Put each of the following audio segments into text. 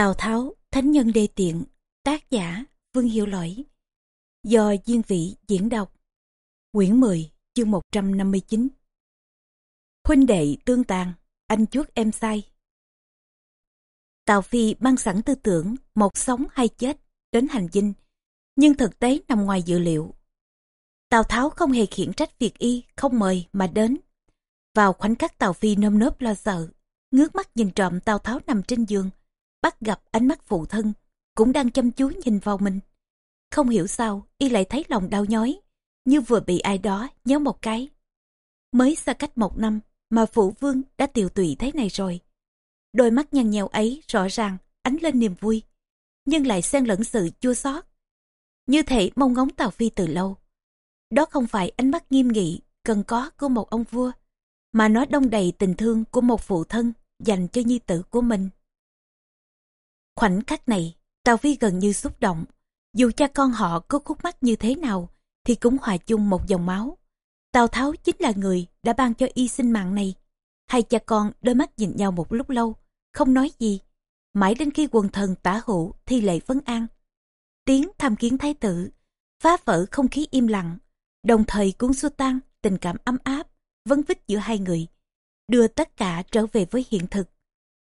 Tào Tháo, Thánh Nhân Đê Tiện, tác giả Vương hiệu Lỗi, do Diên Vị diễn đọc. Quyển 10, chương 159 Huynh đệ tương tàn, anh chuốt em sai. Tào Phi mang sẵn tư tưởng một sống hay chết đến hành dinh, nhưng thực tế nằm ngoài dự liệu. Tào Tháo không hề khiển trách việc y không mời mà đến. Vào khoảnh khắc Tào Phi nơm nớp lo sợ, ngước mắt nhìn trộm Tào Tháo nằm trên giường, bắt gặp ánh mắt phụ thân, cũng đang chăm chú nhìn vào mình. Không hiểu sao, y lại thấy lòng đau nhói, như vừa bị ai đó nhớ một cái. Mới xa cách một năm mà phụ vương đã tiều tụy thế này rồi. Đôi mắt nhăn nhèo ấy rõ ràng ánh lên niềm vui, nhưng lại xen lẫn sự chua xót. Như thể mong ngóng Tào Phi từ lâu. Đó không phải ánh mắt nghiêm nghị, cần có của một ông vua, mà nó đông đầy tình thương của một phụ thân dành cho nhi tử của mình. Khoảnh khắc này, Tào Phi gần như xúc động. Dù cha con họ có khúc mắc như thế nào, thì cũng hòa chung một dòng máu. Tào Tháo chính là người đã ban cho y sinh mạng này. Hai cha con đôi mắt nhìn nhau một lúc lâu, không nói gì. Mãi đến khi quần thần tả hữu thi lệ vấn an. Tiếng tham kiến thái tử, phá vỡ không khí im lặng, đồng thời cũng xua tan tình cảm ấm áp, vấn vít giữa hai người, đưa tất cả trở về với hiện thực.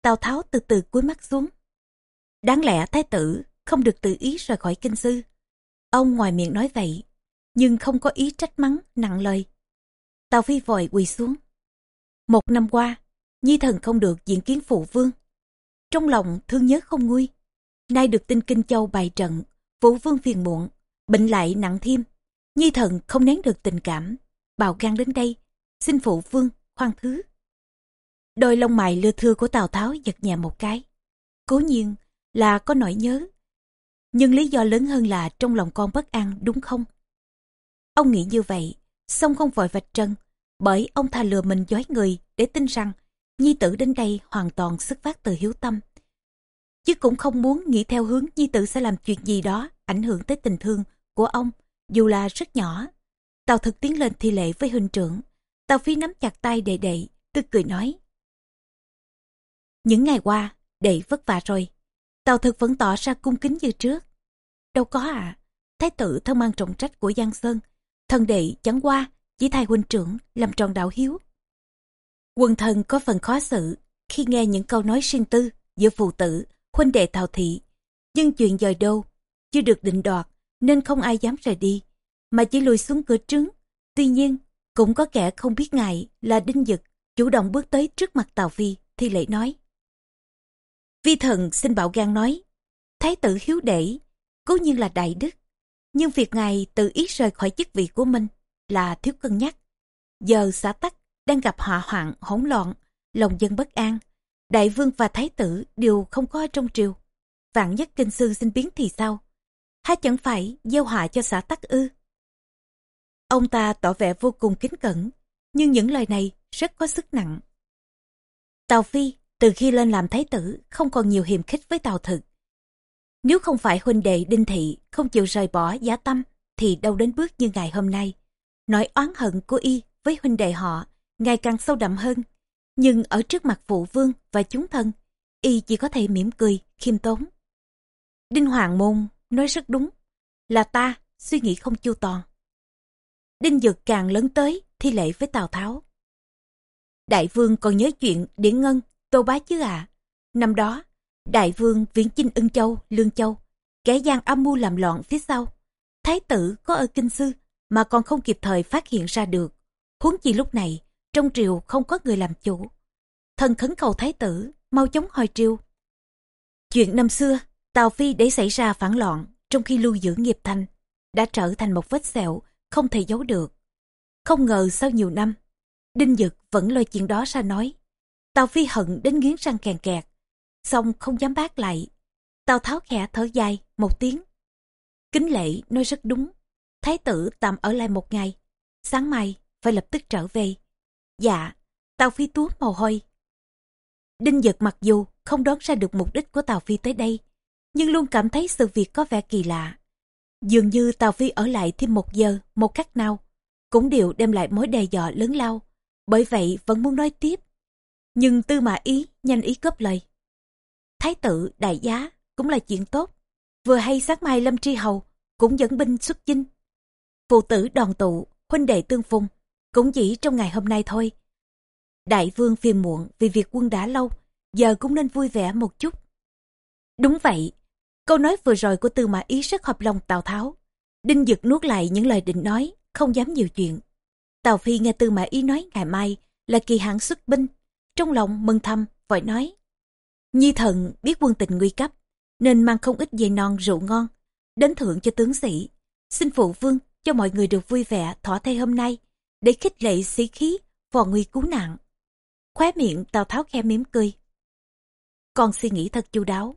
Tào Tháo từ từ cúi mắt xuống, Đáng lẽ thái tử không được tự ý rời khỏi kinh sư. Ông ngoài miệng nói vậy, nhưng không có ý trách mắng nặng lời. Tào Phi vội quỳ xuống. Một năm qua, Nhi thần không được diện kiến phụ vương. Trong lòng thương nhớ không nguôi. Nay được tin Kinh Châu bày trận, phụ vương phiền muộn, bệnh lại nặng thêm. Nhi thần không nén được tình cảm, bào gan đến đây, xin phụ vương khoan thứ. Đôi lông mày lưa thưa của Tào Tháo giật nhẹ một cái. Cố nhiên, là có nỗi nhớ. Nhưng lý do lớn hơn là trong lòng con bất an đúng không? Ông nghĩ như vậy, xong không vội vạch trần, bởi ông thà lừa mình dối người để tin rằng Nhi tử đến đây hoàn toàn xuất phát từ hiếu tâm. Chứ cũng không muốn nghĩ theo hướng Nhi tử sẽ làm chuyện gì đó ảnh hưởng tới tình thương của ông, dù là rất nhỏ. Tào thực tiến lên thi lệ với huynh trưởng. Tào phi nắm chặt tay đệ đệ, tức cười nói. Những ngày qua, đệ vất vả rồi. Tào thực vẫn tỏ ra cung kính như trước. Đâu có à, thái tử thân mang trọng trách của Giang Sơn, thần đệ chẳng qua, chỉ thay huynh trưởng làm tròn đạo hiếu. quần thần có phần khó xử khi nghe những câu nói riêng tư giữa phụ tử, huynh đệ Tào thị. Nhưng chuyện dời đâu, chưa được định đoạt nên không ai dám rời đi, mà chỉ lùi xuống cửa trướng. Tuy nhiên, cũng có kẻ không biết ngại là Đinh Dực chủ động bước tới trước mặt Tào Phi, thi lễ nói. Vi thần xin bảo gan nói, thái tử hiếu đệ, cố nhiên là đại đức, nhưng việc ngài tự ý rời khỏi chức vị của mình là thiếu cân nhắc. Giờ xã tắc đang gặp họa hoạn hỗn loạn, lòng dân bất an, đại vương và thái tử đều không có ở trong triều. Vạn nhất kinh sư xin biến thì sao? Há chẳng phải gieo họa cho xã tắc ư? Ông ta tỏ vẻ vô cùng kính cẩn, nhưng những lời này rất có sức nặng. Tào Phi từ khi lên làm thái tử, không còn nhiều hiềm khích với tào thực. Nếu không phải huynh đệ đinh thị không chịu rời bỏ giá tâm, thì đâu đến bước như ngày hôm nay. Nỗi oán hận của y với huynh đệ họ ngày càng sâu đậm hơn. Nhưng ở trước mặt phụ vương và chúng thân, y chỉ có thể mỉm cười, khiêm tốn. Đinh hoàng môn nói rất đúng, là ta suy nghĩ không chu toàn. Đinh dực càng lớn tới thi lễ với tào tháo. Đại vương còn nhớ chuyện điển ngân Tô bá chứ à. Năm đó, đại vương viễn chinh ưng châu, lương châu, kẻ gian âm mưu làm loạn phía sau. Thái tử có ở kinh sư mà còn không kịp thời phát hiện ra được. Huống chi lúc này, trong triều không có người làm chủ. Thần khấn cầu thái tử, mau chóng hồi triều. Chuyện năm xưa, Tào Phi để xảy ra phản loạn trong khi lưu giữ nghiệp thành, đã trở thành một vết sẹo không thể giấu được. Không ngờ sau nhiều năm, Đinh Dực vẫn lôi chuyện đó ra nói. Tào Phi hận đến nghiến răng kèn kẹt, xong không dám bác lại. Tào Tháo khẽ thở dài, một tiếng. Kính lệ nói rất đúng, thái tử tạm ở lại một ngày, sáng mai phải lập tức trở về. Dạ, Tào Phi túa mồ hôi. Đinh Dật mặc dù không đoán ra được mục đích của Tào Phi tới đây, nhưng luôn cảm thấy sự việc có vẻ kỳ lạ. Dường như Tào Phi ở lại thêm một giờ, một cách nào, cũng đều đem lại mối đe dọa lớn lao. Bởi vậy vẫn muốn nói tiếp nhưng tư mã ý nhanh ý cướp lời Thái tử, đại giá cũng là chuyện tốt. Vừa hay sáng mai Lâm Tri Hầu cũng dẫn binh xuất chinh. Phụ tử đoàn tụ, huynh đệ tương phùng, cũng chỉ trong ngày hôm nay thôi. Đại vương phiền muộn vì việc quân đã lâu, giờ cũng nên vui vẻ một chút. Đúng vậy, câu nói vừa rồi của Tư Mã Ý rất hợp lòng Tào Tháo. Đinh Dực nuốt lại những lời định nói, không dám nhiều chuyện. Tào Phi nghe Tư Mã Ý nói ngày mai là kỳ hạn xuất binh, trong lòng mừng thầm, vội nói. Nhi thần biết quân tình nguy cấp, nên mang không ít dây non rượu ngon, đến thưởng cho tướng sĩ. Xin phụ vương cho mọi người được vui vẻ thỏa thay hôm nay, để khích lệ sĩ khí, vò nguy cứu nạn. Khóe miệng Tào Tháo khe mím cười. Con suy nghĩ thật chu đáo.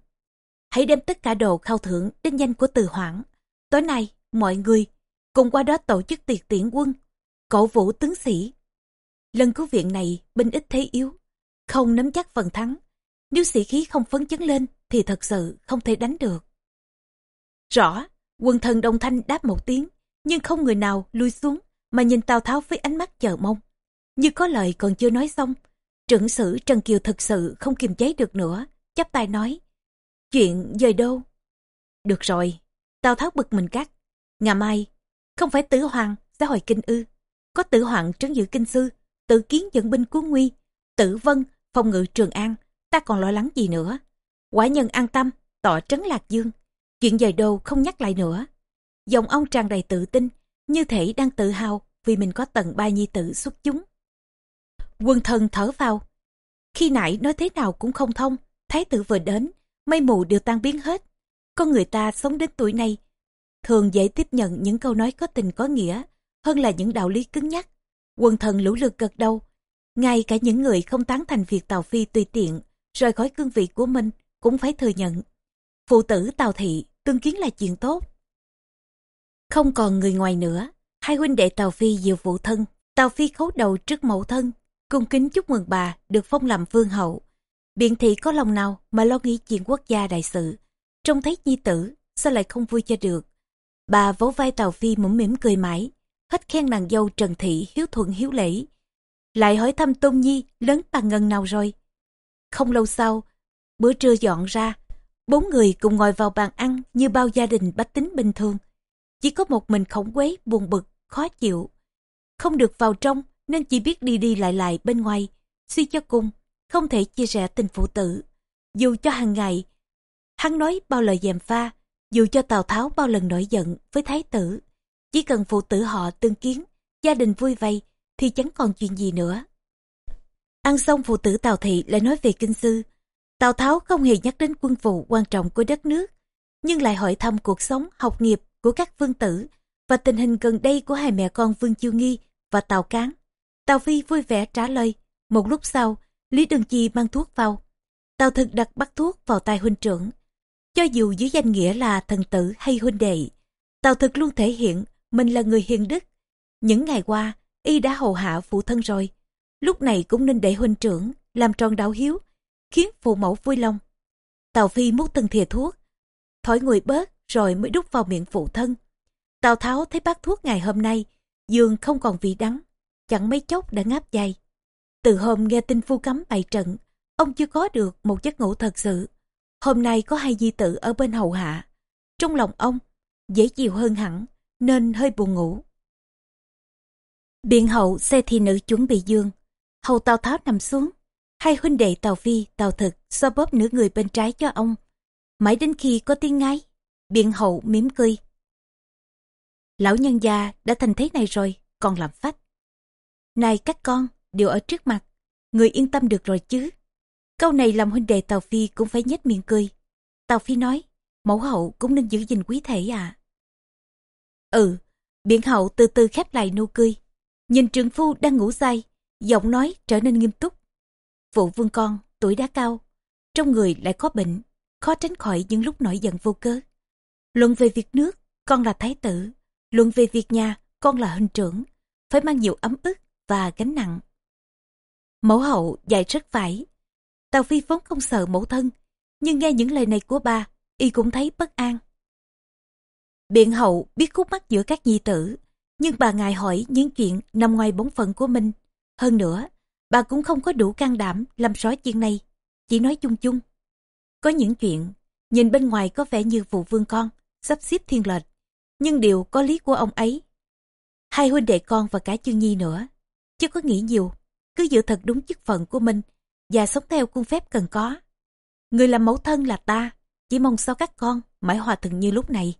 Hãy đem tất cả đồ khao thưởng đến danh của từ hoảng. Tối nay, mọi người cùng qua đó tổ chức tiệc tiễn quân, cổ vũ tướng sĩ. Lần cứu viện này, binh ít thế yếu, không nắm chắc phần thắng. Nếu sĩ khí không phấn chấn lên, thì thật sự không thể đánh được. Rõ, quân thần đồng thanh đáp một tiếng, nhưng không người nào lui xuống, mà nhìn Tào Tháo với ánh mắt chờ mong. Như có lời còn chưa nói xong, trưởng sử Trần Kiều thực sự không kiềm chế được nữa, chắp tay nói. Chuyện dời đâu? Được rồi, Tào Tháo bực mình cắt. Ngày mai, không phải tử hoàng sẽ hồi kinh ư. Có tử hoàng trấn giữ kinh sư, tự kiến dẫn binh cứu nguy, tử vân, phòng ngự trường an, ta còn lo lắng gì nữa. Quả nhân an tâm, tỏ trấn lạc dương. Chuyện dời đồ không nhắc lại nữa. Giọng ông tràn đầy tự tin, như thể đang tự hào vì mình có tầng ba nhi tử xuất chúng. Quân thần thở vào. Khi nãy nói thế nào cũng không thông, thái tử vừa đến, mây mù đều tan biến hết. Con người ta sống đến tuổi này, thường dễ tiếp nhận những câu nói có tình có nghĩa hơn là những đạo lý cứng nhắc. Quân thần lũ lượt gật đầu. Ngay cả những người không tán thành việc Tào Phi tùy tiện, rời khỏi cương vị của mình, cũng phải thừa nhận. Phụ tử Tào Thị tương kiến là chuyện tốt. Không còn người ngoài nữa, hai huynh đệ Tào Phi diệu phụ thân, Tào Phi khấu đầu trước mẫu thân, cung kính chúc mừng bà được phong làm vương hậu. Biện thị có lòng nào mà lo nghĩ chuyện quốc gia đại sự, trông thấy nhi tử, sao lại không vui cho được. Bà vỗ vai Tào Phi mũm mỉm cười mãi, hết khen nàng dâu Trần Thị hiếu thuận hiếu lễ. Lại hỏi thăm Tôn Nhi lớn bằng ngân nào rồi. Không lâu sau, bữa trưa dọn ra, bốn người cùng ngồi vào bàn ăn như bao gia đình bách tính bình thường. Chỉ có một mình khổng quế buồn bực, khó chịu. Không được vào trong nên chỉ biết đi đi lại lại bên ngoài. Suy cho cùng, không thể chia sẻ tình phụ tử. Dù cho hàng ngày, hắn nói bao lời dèm pha, dù cho Tào Tháo bao lần nổi giận với thái tử. Chỉ cần phụ tử họ tương kiến, gia đình vui vầy thì chẳng còn chuyện gì nữa. Ăn xong phụ tử Tào Thị lại nói về kinh sư. Tào Tháo không hề nhắc đến quân vụ quan trọng của đất nước, nhưng lại hỏi thăm cuộc sống, học nghiệp của các vương tử và tình hình gần đây của hai mẹ con Vương Chiêu Nghi và Tào Cán. Tào Phi vui vẻ trả lời. Một lúc sau, Lý Đường Chi mang thuốc vào. Tào Thực đặt bắt thuốc vào tay huynh trưởng. Cho dù dưới danh nghĩa là thần tử hay huynh đệ, Tào Thực luôn thể hiện mình là người hiền đức. Những ngày qua, y đã hầu hạ phụ thân rồi. Lúc này cũng nên để huynh trưởng làm tròn đạo hiếu, khiến phụ mẫu vui lòng. Tào Phi múc từng thìa thuốc, thổi người bớt rồi mới đút vào miệng phụ thân. Tào Tháo thấy bát thuốc ngày hôm nay, dường không còn vị đắng, chẳng mấy chốc đã ngáp dài. Từ hôm nghe tin phu cấm bày trận, ông chưa có được một giấc ngủ thật sự. Hôm nay có hai di tử ở bên hầu hạ. Trong lòng ông, dễ chịu hơn hẳn, nên hơi buồn ngủ. Biện hậu xe thị nữ chuẩn bị dương. Hầu Tào Tháo nằm xuống. Hai huynh đệ Tào Phi, Tào Thực so bóp nửa người bên trái cho ông. Mãi đến khi có tiếng ngái, biện hậu mỉm cười. Lão nhân gia đã thành thế này rồi, còn làm phách. Này các con, đều ở trước mặt, người yên tâm được rồi chứ. Câu này làm huynh đệ Tào Phi cũng phải nhếch miệng cười. Tào Phi nói, mẫu hậu cũng nên giữ gìn quý thể à. Ừ, biện hậu từ từ khép lại nụ cười. Nhìn trường phu đang ngủ say, giọng nói trở nên nghiêm túc. Phụ vương con, tuổi đã cao, trong người lại có bệnh, khó tránh khỏi những lúc nổi giận vô cớ. Luận về việc nước, con là thái tử. Luận về việc nhà, con là huynh trưởng. Phải mang nhiều ấm ức và gánh nặng. Mẫu hậu dạy rất phải. Tào Phi vốn không sợ mẫu thân, nhưng nghe những lời này của bà, y cũng thấy bất an. Biện hậu biết khúc mắc giữa các nhi tử, nhưng bà ngại hỏi những chuyện nằm ngoài bổn phận của mình. Hơn nữa, bà cũng không có đủ can đảm làm rõ chuyện này, chỉ nói chung chung. Có những chuyện, nhìn bên ngoài có vẻ như vụ vương con, sắp xếp thiên lệch, nhưng điều có lý của ông ấy. Hai huynh đệ con và cả chương nhi nữa, chưa có nghĩ nhiều, cứ giữ thật đúng chức phận của mình và sống theo khuôn phép cần có. Người làm mẫu thân là ta, chỉ mong sao các con mãi hòa thuận như lúc này.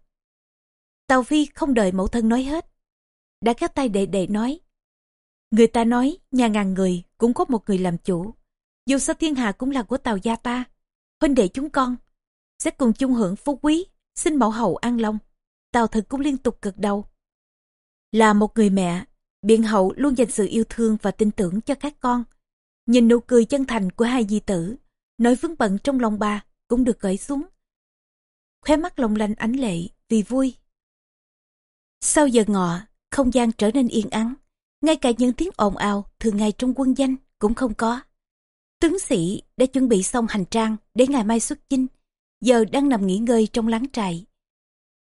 Tàu Phi không đợi mẫu thân nói hết. Đã kéo tay đệ đệ nói. Người ta nói nhà ngàn người cũng có một người làm chủ. Dù sao thiên hạ cũng là của tàu gia ta. Huynh đệ chúng con sẽ cùng chung hưởng phú quý, xin mẫu hậu an long. Tàu thực cũng liên tục cực đầu. Là một người mẹ, biện hậu luôn dành sự yêu thương và tin tưởng cho các con. Nhìn nụ cười chân thành của hai di tử, nỗi vướng bận trong lòng bà cũng được cởi xuống. Khóe mắt long lanh ánh lệ vì vui. Sau giờ ngọ, không gian trở nên yên ắng. Ngay cả những tiếng ồn ào thường ngày trong quân danh cũng không có. Tướng sĩ đã chuẩn bị xong hành trang để ngày mai xuất chinh, giờ đang nằm nghỉ ngơi trong láng trại.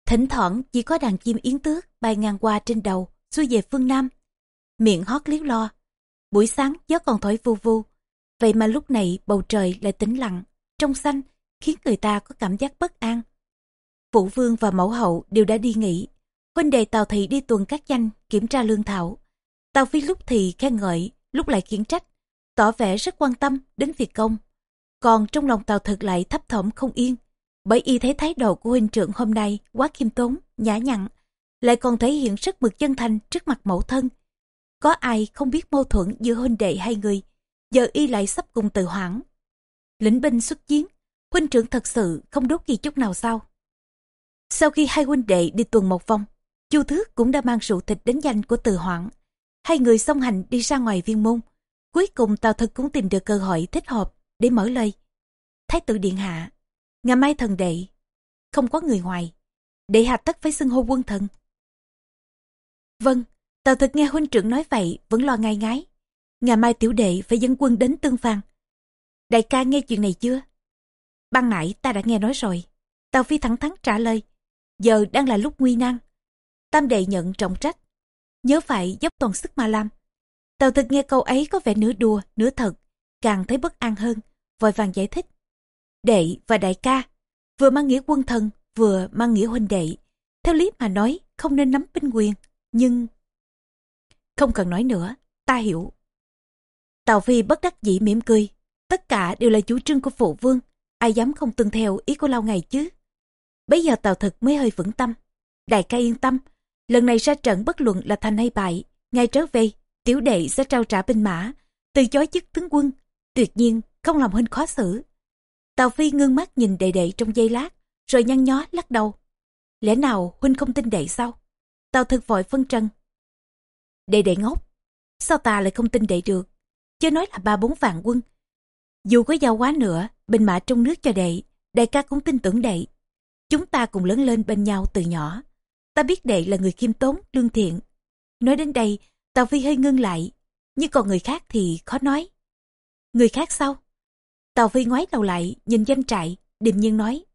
Thỉnh thoảng chỉ có đàn chim yến tước bay ngang qua trên đầu, xuôi về phương Nam. Miệng hót liếu lo. Buổi sáng gió còn thổi vu vu. Vậy mà lúc này bầu trời lại tĩnh lặng, trong xanh, khiến người ta có cảm giác bất an. Vũ Vương và Mẫu Hậu đều đã đi nghỉ. Huynh đệ Tào Thị đi tuần các danh, kiểm tra lương thảo. Tào Phi lúc thì khen ngợi, lúc lại khiển trách, tỏ vẻ rất quan tâm đến việc công. Còn trong lòng Tào Thực lại thấp thỏm không yên, bởi y thấy thái độ của huynh trưởng hôm nay quá khiêm tốn, nhã nhặn, lại còn thể hiện rất mực chân thành trước mặt mẫu thân. Có ai không biết mâu thuẫn giữa huynh đệ hai người, giờ y lại sắp cùng tự hoãn. Lĩnh binh xuất chiến, huynh trưởng thật sự không đốt gì chút nào sao? Sau khi hai huynh đệ đi tuần một vòng, Chu Thước cũng đã mang rượu thịt đến danh của Từ Hoảng. Hai người song hành đi ra ngoài viên môn. Cuối cùng Tào Thực cũng tìm được cơ hội thích hợp để mở lời. Thái tử điện hạ, ngày mai thần đệ, không có người ngoài. Đệ hạ tất phải xưng hô quân thần. Vâng, Tào Thực nghe huynh trưởng nói vậy vẫn lo ngay ngái. Ngày mai tiểu đệ phải dẫn quân đến tương phan. Đại ca nghe chuyện này chưa? Ban nãy ta đã nghe nói rồi. Tào Phi thẳng thắn trả lời. Giờ đang là lúc nguy nan. Tam đệ nhận trọng trách. Nhớ phải dốc toàn sức mà làm. Tào thực nghe câu ấy có vẻ nửa đùa, nửa thật. Càng thấy bất an hơn, vội vàng giải thích. Đệ và đại ca, vừa mang nghĩa quân thần, vừa mang nghĩa huynh đệ. Theo lý mà nói, không nên nắm binh quyền. Nhưng... Không cần nói nữa, ta hiểu. Tào Phi bất đắc dĩ mỉm cười. Tất cả đều là chủ trương của phụ vương. Ai dám không tuân theo ý của lâu ngày chứ? Bây giờ Tào Thực mới hơi vững tâm. Đại ca yên tâm, lần này ra trận bất luận là thành hay bại, ngay trở về, tiểu đệ sẽ trao trả binh mã, từ chối chức tướng quân, tuyệt nhiên không làm huynh khó xử. Tào Phi ngưng mắt nhìn đệ đệ trong giây lát, rồi nhăn nhó lắc đầu. Lẽ nào huynh không tin đệ sao? Tào thực vội phân trần. Đệ đệ ngốc, sao ta lại không tin đệ được? Chứ nói là ba bốn vạn quân. Dù có giàu quá nữa, binh mã trong nước cho đệ, đại ca cũng tin tưởng đệ. Chúng ta cùng lớn lên bên nhau từ nhỏ. Ta biết đệ là người khiêm tốn, lương thiện. Nói đến đây, Tào Phi hơi ngưng lại. Nhưng còn người khác thì khó nói. Người khác sao? Tào Phi ngoái đầu lại, nhìn danh trại, điềm nhiên nói.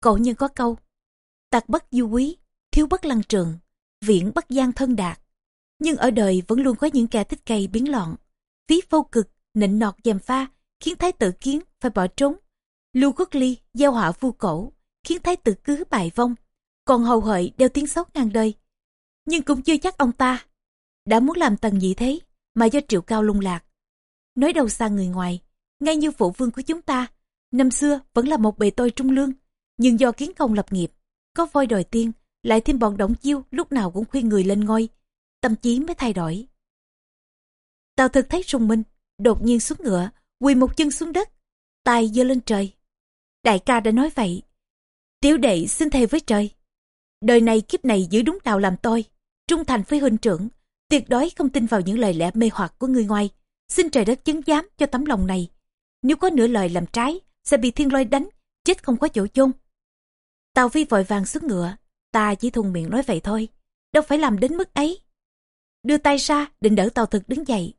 Cổ nhân có câu. Tạc bất du quý, thiếu bất lăng trường, viễn bất gian thân đạt. Nhưng ở đời vẫn luôn có những kẻ thích cây biến loạn. Ví vô cực, nịnh nọt dèm pha, khiến thái tử kiến phải bỏ trốn. Lưu Quốc Ly gieo họa vu cổ, khiến thái tử cứ bại vong, còn hầu hợi đeo tiếng xấu ngang đời. Nhưng cũng chưa chắc ông ta đã muốn làm tần gì thế mà do triệu cao lung lạc. Nói đâu xa người ngoài, ngay như phụ vương của chúng ta, năm xưa vẫn là một bề tôi trung lương, nhưng do kiến công lập nghiệp, có voi đòi tiên, lại thêm bọn động chiêu lúc nào cũng khuyên người lên ngôi, tâm trí mới thay đổi. Tào thực thấy rùng minh, đột nhiên xuống ngựa, quỳ một chân xuống đất, tay giơ lên trời. Đại ca đã nói vậy, Tiểu đệ xin thề với trời. Đời này kiếp này giữ đúng đạo làm tôi, trung thành với huynh trưởng, tuyệt đối không tin vào những lời lẽ mê hoặc của người ngoài. Xin trời đất chứng giám cho tấm lòng này. Nếu có nửa lời làm trái, sẽ bị thiên lôi đánh, chết không có chỗ chôn. Tào Phi vội vàng xuống ngựa, ta chỉ thùng miệng nói vậy thôi, đâu phải làm đến mức ấy. Đưa tay ra, định đỡ Tào Thực đứng dậy.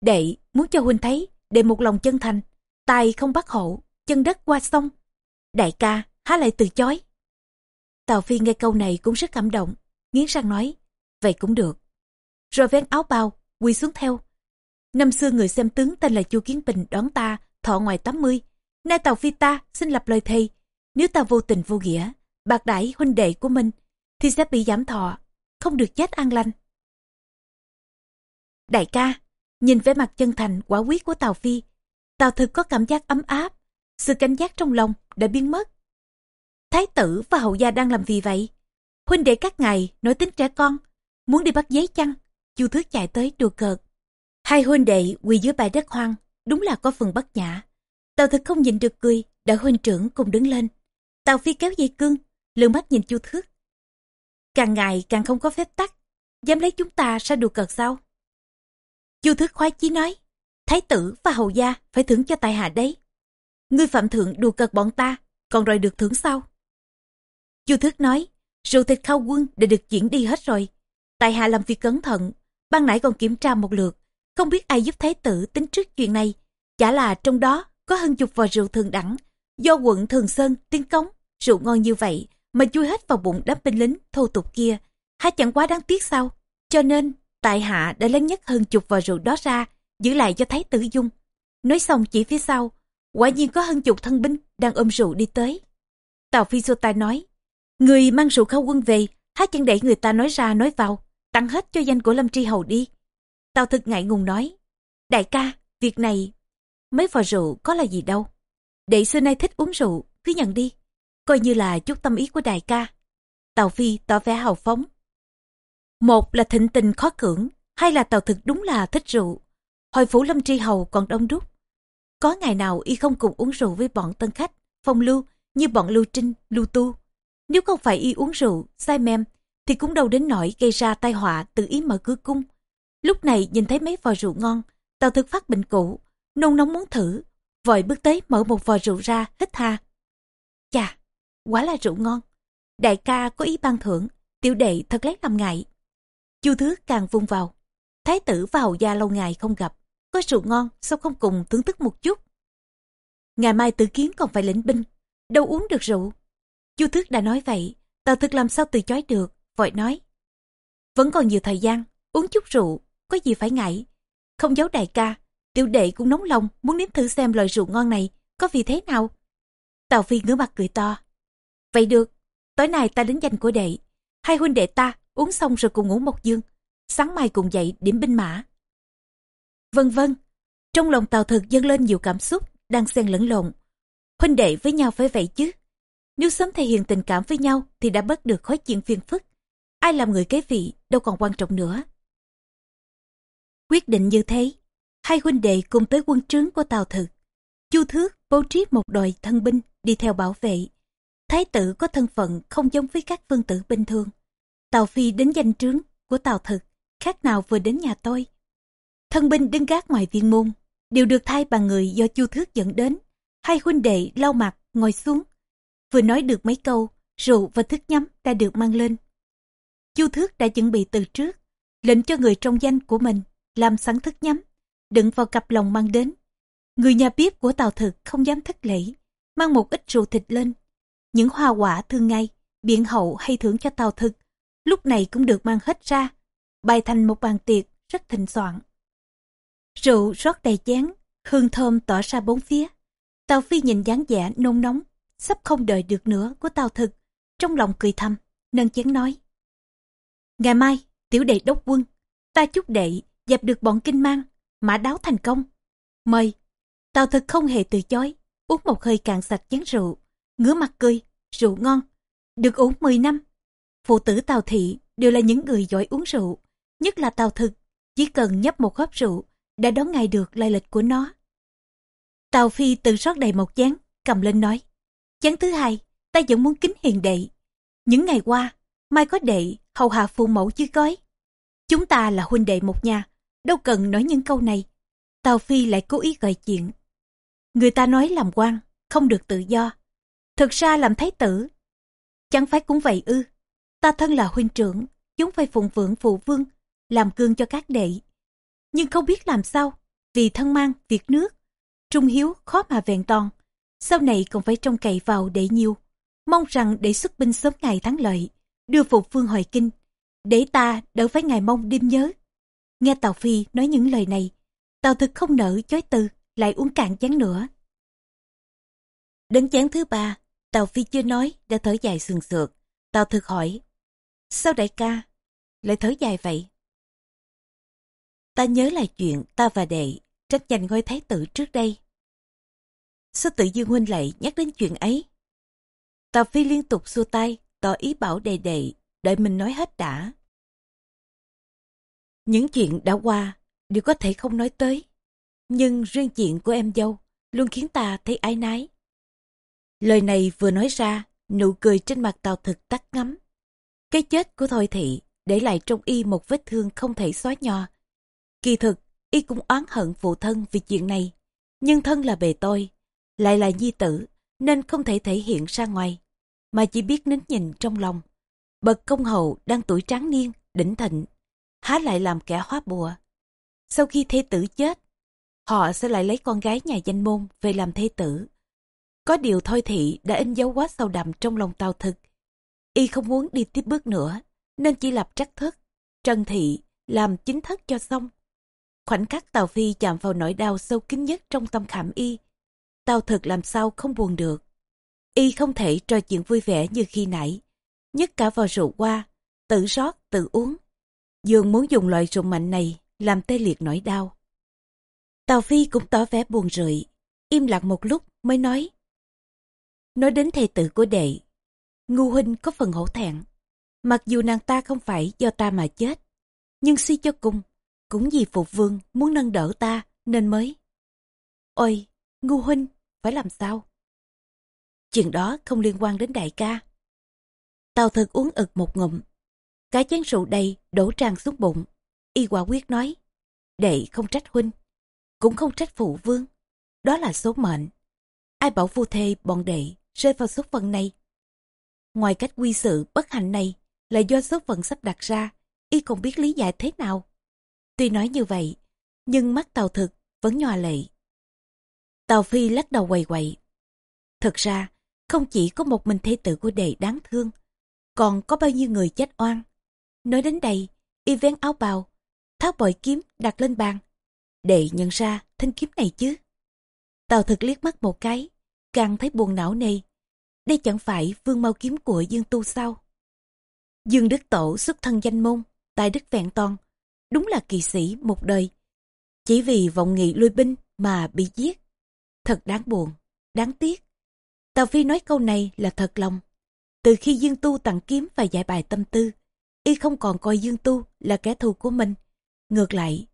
Đệ, muốn cho huynh thấy, đệ một lòng chân thành, tay không bắt hộ, chân đất qua sông. Đại ca, há lại từ chối. Tào Phi nghe câu này cũng rất cảm động, nghiến răng nói, vậy cũng được. Rồi vén áo bao, quỳ xuống theo. Năm xưa người xem tướng tên là Chu Kiến Bình đón ta, thọ ngoài 80, nay Tào phi ta xin lập lời thề nếu ta vô tình vô nghĩa bạc đãi huynh đệ của mình thì sẽ bị giảm thọ không được chết an lành đại ca nhìn vẻ mặt chân thành quả quyết của Tào phi Tào thực có cảm giác ấm áp sự cảnh giác trong lòng đã biến mất thái tử và hậu gia đang làm gì vậy. Huynh đệ các ngài nổi tính trẻ con, muốn đi bắt giấy chăng? Chu thước chạy tới đùa cợt. Hai huynh đệ quỳ dưới bãi đất hoang, đúng là có phần bất nhã. Tàu thực không nhịn được cười đợi huynh trưởng cùng đứng lên. Tàu phi kéo dây cương, lườm mắt nhìn chu thước càng ngày càng không có phép tắc, dám lấy chúng ta ra đùa cợt sao? Chu thước khoái chí nói, thái tử và hầu gia phải thưởng cho tài hạ đấy. Ngươi phạm thượng đùa cợt bọn ta, còn rồi được thưởng sau chu thước nói, rượu thịt khao quân đã được chuyển đi hết rồi. Tài hạ làm việc cẩn thận, ban nãy còn kiểm tra một lượt, không biết ai giúp thái tử tính trước chuyện này. Chả là trong đó có hơn chục vò rượu thường đẳng, do quận thường sơn tiến cống, rượu ngon như vậy mà chui hết vào bụng đám binh lính thô tục kia. Há chẳng quá đáng tiếc sao? Cho nên, tại hạ đã lấy nhất hơn chục vò rượu đó ra, giữ lại cho thái tử dung. Nói xong chỉ phía sau, quả nhiên có hơn chục thân binh đang ôm rượu đi tới. Tào phi sô tai nói người mang rượu khao quân về, há chẳng để người ta nói ra nói vào, tặng hết cho danh của lâm tri hầu đi. Tào thực ngại ngùng nói, đại ca, việc này, mấy vò rượu có là gì đâu? Đệ xưa nay thích uống rượu, cứ nhận đi. Coi như là chút tâm ý của đại ca. Tào phi tỏ vẻ hào phóng. Một là thịnh tình khó cưỡng, hai là tào thực đúng là thích rượu. Hồi phủ lâm tri hầu còn đông đúc. Có ngày nào y không cùng uống rượu với bọn tân khách, phong lưu, như bọn lưu trinh, lưu tu nếu không phải y uống rượu, say mem thì cũng đâu đến nỗi gây ra tai họa tự ý mở cửa cung. Lúc này nhìn thấy mấy vò rượu ngon, tào thực phát bệnh cũ, nôn nóng muốn thử, vội bước tới mở một vò rượu ra, hít ha chà quá là rượu ngon. Đại ca có ý ban thưởng, tiểu đệ thật lấy làm ngại. Chu thước càng vung vào. Thái tử và hầu gia lâu ngày không gặp, có rượu ngon sao không cùng thưởng thức một chút? Ngày mai tử kiến còn phải lĩnh binh, đâu uống được rượu chu thước đã nói vậy tào thực làm sao từ chối được, vội nói. Vẫn còn nhiều thời gian, uống chút rượu, có gì phải ngại. Không giấu đại ca, tiểu đệ cũng nóng lòng, muốn nếm thử xem loại rượu ngon này có vị thế nào. Tào phi ngửa mặt cười to. Vậy được, tối nay ta đến danh của đệ. Hai huynh đệ ta uống xong rồi cùng ngủ một dương sáng mai cùng dậy điểm binh mã. Vân vân, trong lòng tào thực dâng lên nhiều cảm xúc, đang xen lẫn lộn. Huynh đệ với nhau phải vậy chứ nếu sớm thể hiện tình cảm với nhau thì đã bớt được khói chuyện phiền phức. Ai làm người kế vị đâu còn quan trọng nữa. Quyết định như thế, hai huynh đệ cùng tới quân trướng của tào thực. Chu thước bố trí một đội thân binh đi theo bảo vệ. Thái tử có thân phận không giống với các vương tử bình thường. Tào phi đến danh trướng của tào thực, khác nào vừa đến nhà tôi. Thân binh đứng gác ngoài viên môn, đều được thay bằng người do chu thước dẫn đến. Hai huynh đệ lau mặt, ngồi xuống vừa nói được mấy câu, rượu và thức nhắm đã được mang lên. Chu thước đã chuẩn bị từ trước, lệnh cho người trong danh của mình làm sẵn thức nhắm, đựng vào cặp lòng mang đến. Người nhà bếp của tào thực không dám thất lễ, mang một ít rượu thịt lên. Những hoa quả thường ngày biện hậu hay thưởng cho tào thực, lúc này cũng được mang hết ra, bày thành một bàn tiệc rất thịnh soạn. Rượu rót đầy chén, hương thơm tỏa ra bốn phía. Tào phi nhìn dáng vẻ nôn nóng sắp không đợi được nữa của tào thực. Trong lòng cười thầm, nâng chén nói. Ngày mai, tiểu đệ đốc quân, ta chúc đệ dẹp được bọn kinh mang, mã đáo thành công. Mời. Tào thực không hề từ chối, uống một hơi cạn sạch chén rượu ngứa mặt cười, rượu ngon. Được uống 10 năm, phụ tử tào thị đều là những người giỏi uống rượu, nhất là tào thực, chỉ cần nhấp một hớp rượu đã đoán ngay được lai lịch của nó. Tào phi tự rót đầy một chén, cầm lên nói. Chán thứ hai, ta vẫn muốn kính hiền đệ. Những ngày qua, mai có đệ, hầu hạ phụ mẫu chứ gói. Chúng ta là huynh đệ một nhà, đâu cần nói những câu này. Tào phi lại cố ý gợi chuyện. Người ta nói làm quan, không được tự do. Thực ra làm thái tử, chẳng phải cũng vậy ư? Ta thân là huynh trưởng, chúng phải phụng vượng phụ vương, làm cương cho các đệ. Nhưng không biết làm sao, vì thân mang, việc nước, trung hiếu khó mà vẹn toàn sau này còn phải trông cậy vào đệ nhiêu mong rằng để xuất binh sớm ngày thắng lợi đưa phục vương hồi kinh để ta đỡ phải ngày mong đêm nhớ nghe tào phi nói những lời này tào thực không nỡ chối từ lại uống cạn chén nữa Đến chén thứ ba, Tào Phi chưa nói, đã thở dài sườn sượt. Tào thực hỏi, sao đại ca, lại thở dài vậy? Ta nhớ lại chuyện ta và đệ tranh giành ngôi thái tử trước đây. Sao tự dương huynh lại nhắc đến chuyện ấy? Tào Phi liên tục xua tay, tỏ ý bảo đề đệ, đợi mình nói hết đã. Những chuyện đã qua, đều có thể không nói tới. Nhưng riêng chuyện của em dâu luôn khiến ta thấy ái nái. Lời này vừa nói ra, nụ cười trên mặt Tào Thực tắt ngắm. Cái chết của Thôi Thị để lại trong y một vết thương không thể xóa nhòa. Kỳ thực, y cũng oán hận phụ thân vì chuyện này. Nhưng thân là bề tôi, lại là nhi tử, nên không thể thể hiện ra ngoài, mà chỉ biết nín nhìn trong lòng. Bậc công hậu đang tuổi tráng niên, đỉnh thịnh, há lại làm kẻ hóa bùa. Sau khi thê tử chết, họ sẽ lại lấy con gái nhà danh môn về làm thê tử. Có điều thôi thị đã in dấu quá sâu đậm trong lòng tào thực. Y không muốn đi tiếp bước nữa, nên chỉ lập trắc thất. Trần thị làm chính thất cho xong. Khoảnh khắc Tào Phi chạm vào nỗi đau sâu kín nhất trong tâm khảm y. Tào thực làm sao không buồn được. Y không thể trò chuyện vui vẻ như khi nãy. Nhất cả vào rượu qua, tự rót, tự uống. Dường muốn dùng loại rượu mạnh này làm tê liệt nỗi đau. Tào Phi cũng tỏ vẻ buồn rười, im lặng một lúc mới nói. Nói đến thầy tử của đệ, ngu huynh có phần hổ thẹn. Mặc dù nàng ta không phải do ta mà chết, nhưng suy cho cùng, cũng vì phụ vương muốn nâng đỡ ta nên mới. Ôi, ngu huynh, phải làm sao? Chuyện đó không liên quan đến đại ca. Tào thực uống ực một ngụm. Cái chén rượu đầy đổ tràn xuống bụng. Y quả quyết nói, đệ không trách huynh, cũng không trách phụ vương. Đó là số mệnh. Ai bảo phu thê bọn đệ rơi vào số phận này. Ngoài cách quy sự bất hạnh này là do số phận sắp đặt ra, y còn biết lý giải thế nào. Tuy nói như vậy, nhưng mắt tàu thực vẫn nhòa lệ. Tàu Phi lắc đầu quầy quậy. Thật ra, không chỉ có một mình thê tử của đệ đáng thương, còn có bao nhiêu người chết oan. Nói đến đây, y vén áo bào, tháo bội kiếm đặt lên bàn. Đệ nhận ra thanh kiếm này chứ. Tàu thực liếc mắt một cái, càng thấy buồn não này. Đây chẳng phải vương mau kiếm của Dương Tu sao? Dương Đức Tổ xuất thân danh môn, tài đức vẹn toàn, đúng là kỳ sĩ một đời. Chỉ vì vọng nghị lui binh mà bị giết. Thật đáng buồn, đáng tiếc. Tào Phi nói câu này là thật lòng. Từ khi Dương Tu tặng kiếm và giải bài tâm tư, y không còn coi Dương Tu là kẻ thù của mình. Ngược lại,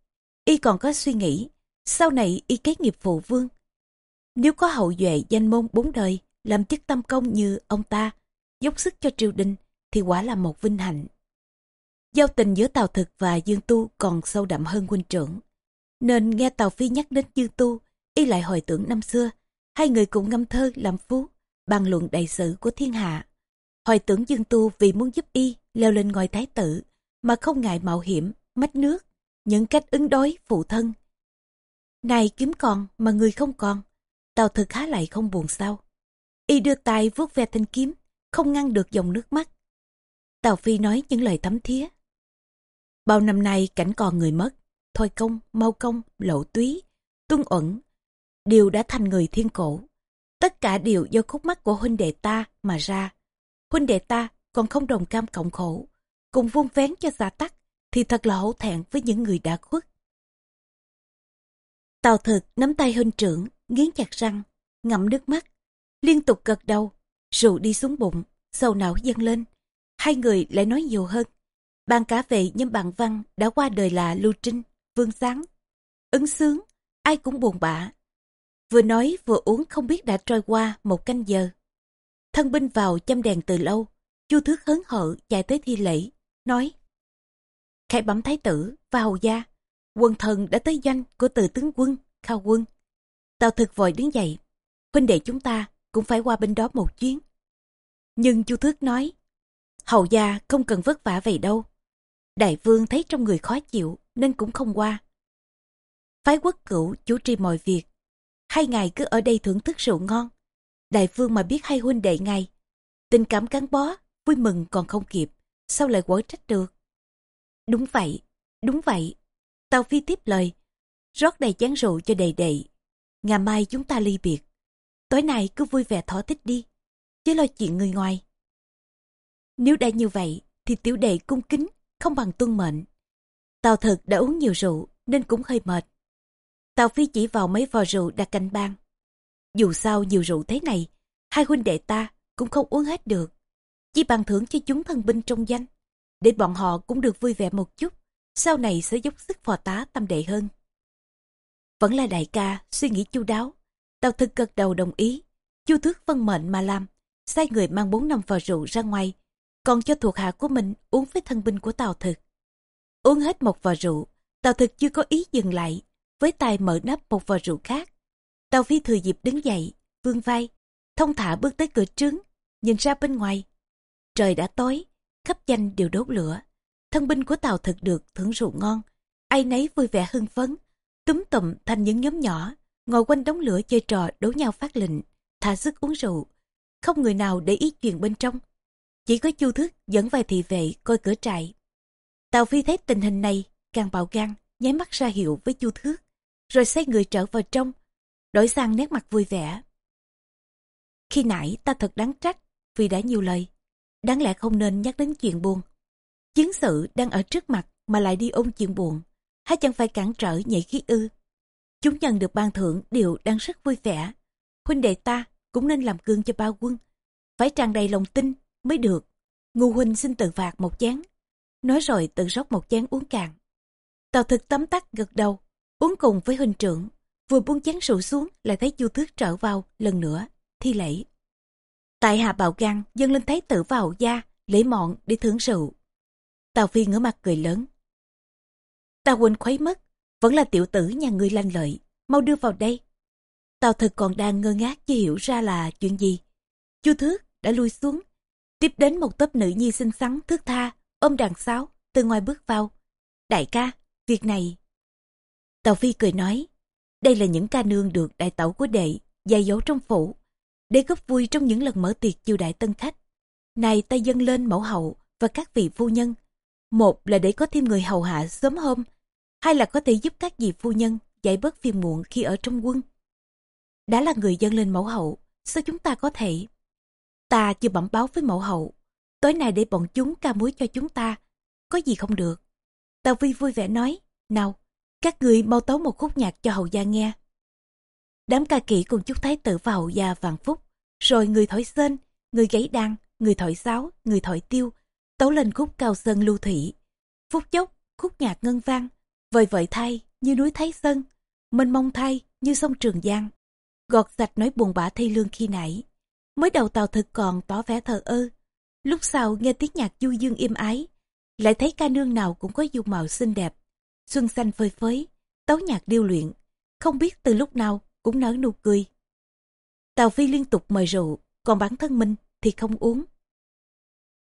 y còn có suy nghĩ, sau này y kế nghiệp phụ vương. Nếu có hậu duệ danh môn bốn đời, làm chức tâm công như ông ta, dốc sức cho triều đình, thì quả là một vinh hạnh. Giao tình giữa Tào Thực và Dương Tu còn sâu đậm hơn huynh trưởng. Nên nghe Tào Phi nhắc đến Dương Tu, y lại hồi tưởng năm xưa, hai người cùng ngâm thơ làm phú, bàn luận đại sự của thiên hạ. Hồi tưởng Dương Tu vì muốn giúp y leo lên ngôi thái tử, mà không ngại mạo hiểm, mách nước, những cách ứng đối phụ thân. Này kiếm còn mà người không còn, Tào Thực há lại không buồn sao. Y đưa tay vuốt ve thanh kiếm, không ngăn được dòng nước mắt. Tào Phi nói những lời thấm thía. Bao năm nay cảnh còn người mất, thôi công, mau công, lộ túy, tuân uẩn, đều đã thành người thiên cổ. Tất cả đều do khúc mắt của huynh đệ ta mà ra. Huynh đệ ta còn không đồng cam cộng khổ, cùng vung vén cho xa tắc, thì thật là hổ thẹn với những người đã khuất. Tào thực nắm tay huynh trưởng, nghiến chặt răng, ngậm nước mắt, liên tục gật đầu, rượu đi xuống bụng, sầu não dâng lên. Hai người lại nói nhiều hơn. Bàn cả về nhân bạn văn đã qua đời là Lưu Trinh, Vương Sáng. Ứng sướng, ai cũng buồn bã. Vừa nói vừa uống không biết đã trôi qua một canh giờ. Thân binh vào châm đèn từ lâu, chu thước hớn hở chạy tới thi lễ, nói Khải bẩm thái tử và hầu gia, quân thần đã tới danh của từ tướng quân, khao quân. Tào thực vội đứng dậy, huynh đệ chúng ta cũng phải qua bên đó một chuyến. Nhưng chu thước nói, hầu gia không cần vất vả vậy đâu. Đại vương thấy trong người khó chịu nên cũng không qua. Phái quốc cửu chủ trì mọi việc. Hai ngày cứ ở đây thưởng thức rượu ngon. Đại vương mà biết hai huynh đệ ngài. Tình cảm gắn bó, vui mừng còn không kịp. Sao lại quở trách được? Đúng vậy, đúng vậy. Tào Phi tiếp lời. Rót đầy chén rượu cho đầy đầy. Ngày mai chúng ta ly biệt. tối nay cứ vui vẻ thỏa thích đi, chứ lo chuyện người ngoài. Nếu đã như vậy, thì tiểu đệ cung kính, không bằng tuân mệnh. Tào thực đã uống nhiều rượu, nên cũng hơi mệt. Tào Phi chỉ vào mấy vò rượu đặt cạnh bàn. Dù sao nhiều rượu thế này, hai huynh đệ ta cũng không uống hết được. Chỉ bàn thưởng cho chúng thân binh trong danh, để bọn họ cũng được vui vẻ một chút, sau này sẽ dốc sức phò tá tâm đệ hơn. Vẫn là đại ca, suy nghĩ chu đáo. Tào thực gật đầu đồng ý, chu thước phân mệnh mà làm, sai người mang bốn năm vò rượu ra ngoài, còn cho thuộc hạ của mình uống với thân binh của Tào thực. Uống hết một vò rượu, Tào thực chưa có ý dừng lại, với tay mở nắp một vò rượu khác. tàu Phi thừa dịp đứng dậy, vươn vai, thông thả bước tới cửa trướng, nhìn ra bên ngoài. Trời đã tối, khắp danh đều đốt lửa. Thân binh của tàu thực được thưởng rượu ngon, ai nấy vui vẻ hưng phấn, túm tụm thành những nhóm nhỏ, ngồi quanh đống lửa chơi trò đấu nhau phát lệnh, thả sức uống rượu. Không người nào để ý chuyện bên trong. Chỉ có chu thức dẫn vài thị vệ coi cửa trại. tàu Phi thấy tình hình này, càng bạo gan, nháy mắt ra hiệu với chu thước, rồi xoay người trở vào trong, đổi sang nét mặt vui vẻ. Khi nãy ta thật đáng trách vì đã nhiều lời, đáng lẽ không nên nhắc đến chuyện buồn. Chiến sự đang ở trước mặt mà lại đi ôn chuyện buồn, hay chẳng phải cản trở nhảy khí ư. Chúng nhận được ban thưởng đều đang rất vui vẻ. Huynh đệ ta cũng nên làm gương cho bao quân, phải tràn đầy lòng tin mới được. Ngu huynh xin tự phạt một chén. Nói rồi tự rót một chén uống cạn. Tào thực tấm tắc gật đầu, uống cùng với huynh trưởng. Vừa buông chén rượu xuống lại thấy chu thước trở vào lần nữa, thi lễ. Tại hạ bạo gan dâng lên thấy tử vào gia, lễ mọn để thưởng rượu. Tào Phi ngửa mặt cười lớn. Tào huynh khuấy mất, vẫn là tiểu tử nhà ngươi lanh lợi, mau đưa vào đây. Tào thực còn đang ngơ ngác chưa hiểu ra là chuyện gì. Chu thước đã lui xuống, tiếp đến một tấp nữ nhi xinh xắn thước tha, ôm đàn sáo, từ ngoài bước vào. Đại ca, việc này... Tào Phi cười nói, đây là những ca nương được đại tẩu của đệ, dày dấu trong phủ, để góp vui trong những lần mở tiệc chiêu đại tân khách. Này ta dâng lên mẫu hậu và các vị phu nhân. Một là để có thêm người hầu hạ sớm hôm, hai là có thể giúp các vị phu nhân giải bớt phiền muộn khi ở trong quân. Đã là người dâng lên mẫu hậu, sao chúng ta có thể? Ta chưa bẩm báo với mẫu hậu, tối nay để bọn chúng ca muối cho chúng ta, có gì không được. Tào Vi vui vẻ nói, nào, các người mau tấu một khúc nhạc cho hầu gia nghe. Đám ca kỹ cùng chúc thái tử và hầu gia vạn phúc, rồi người thổi sên, người gáy đàn, người thổi sáo, người thổi tiêu, tấu lên khúc cao sơn lưu thủy. Phút chốc, khúc nhạc ngân vang, vời vợi thay như núi Thái Sơn, mênh mông thay như sông Trường Giang. Gọt sạch nói buồn bã thay lương khi nãy. Mới đầu tàu thực còn tỏ vẻ thờ ơ. Lúc sau nghe tiếng nhạc du dương im ái, lại thấy ca nương nào cũng có dung mạo xinh đẹp. Xuân xanh phơi phới, tấu nhạc điêu luyện, không biết từ lúc nào cũng nở nụ cười. Tàu Phi liên tục mời rượu, còn bản thân mình thì không uống.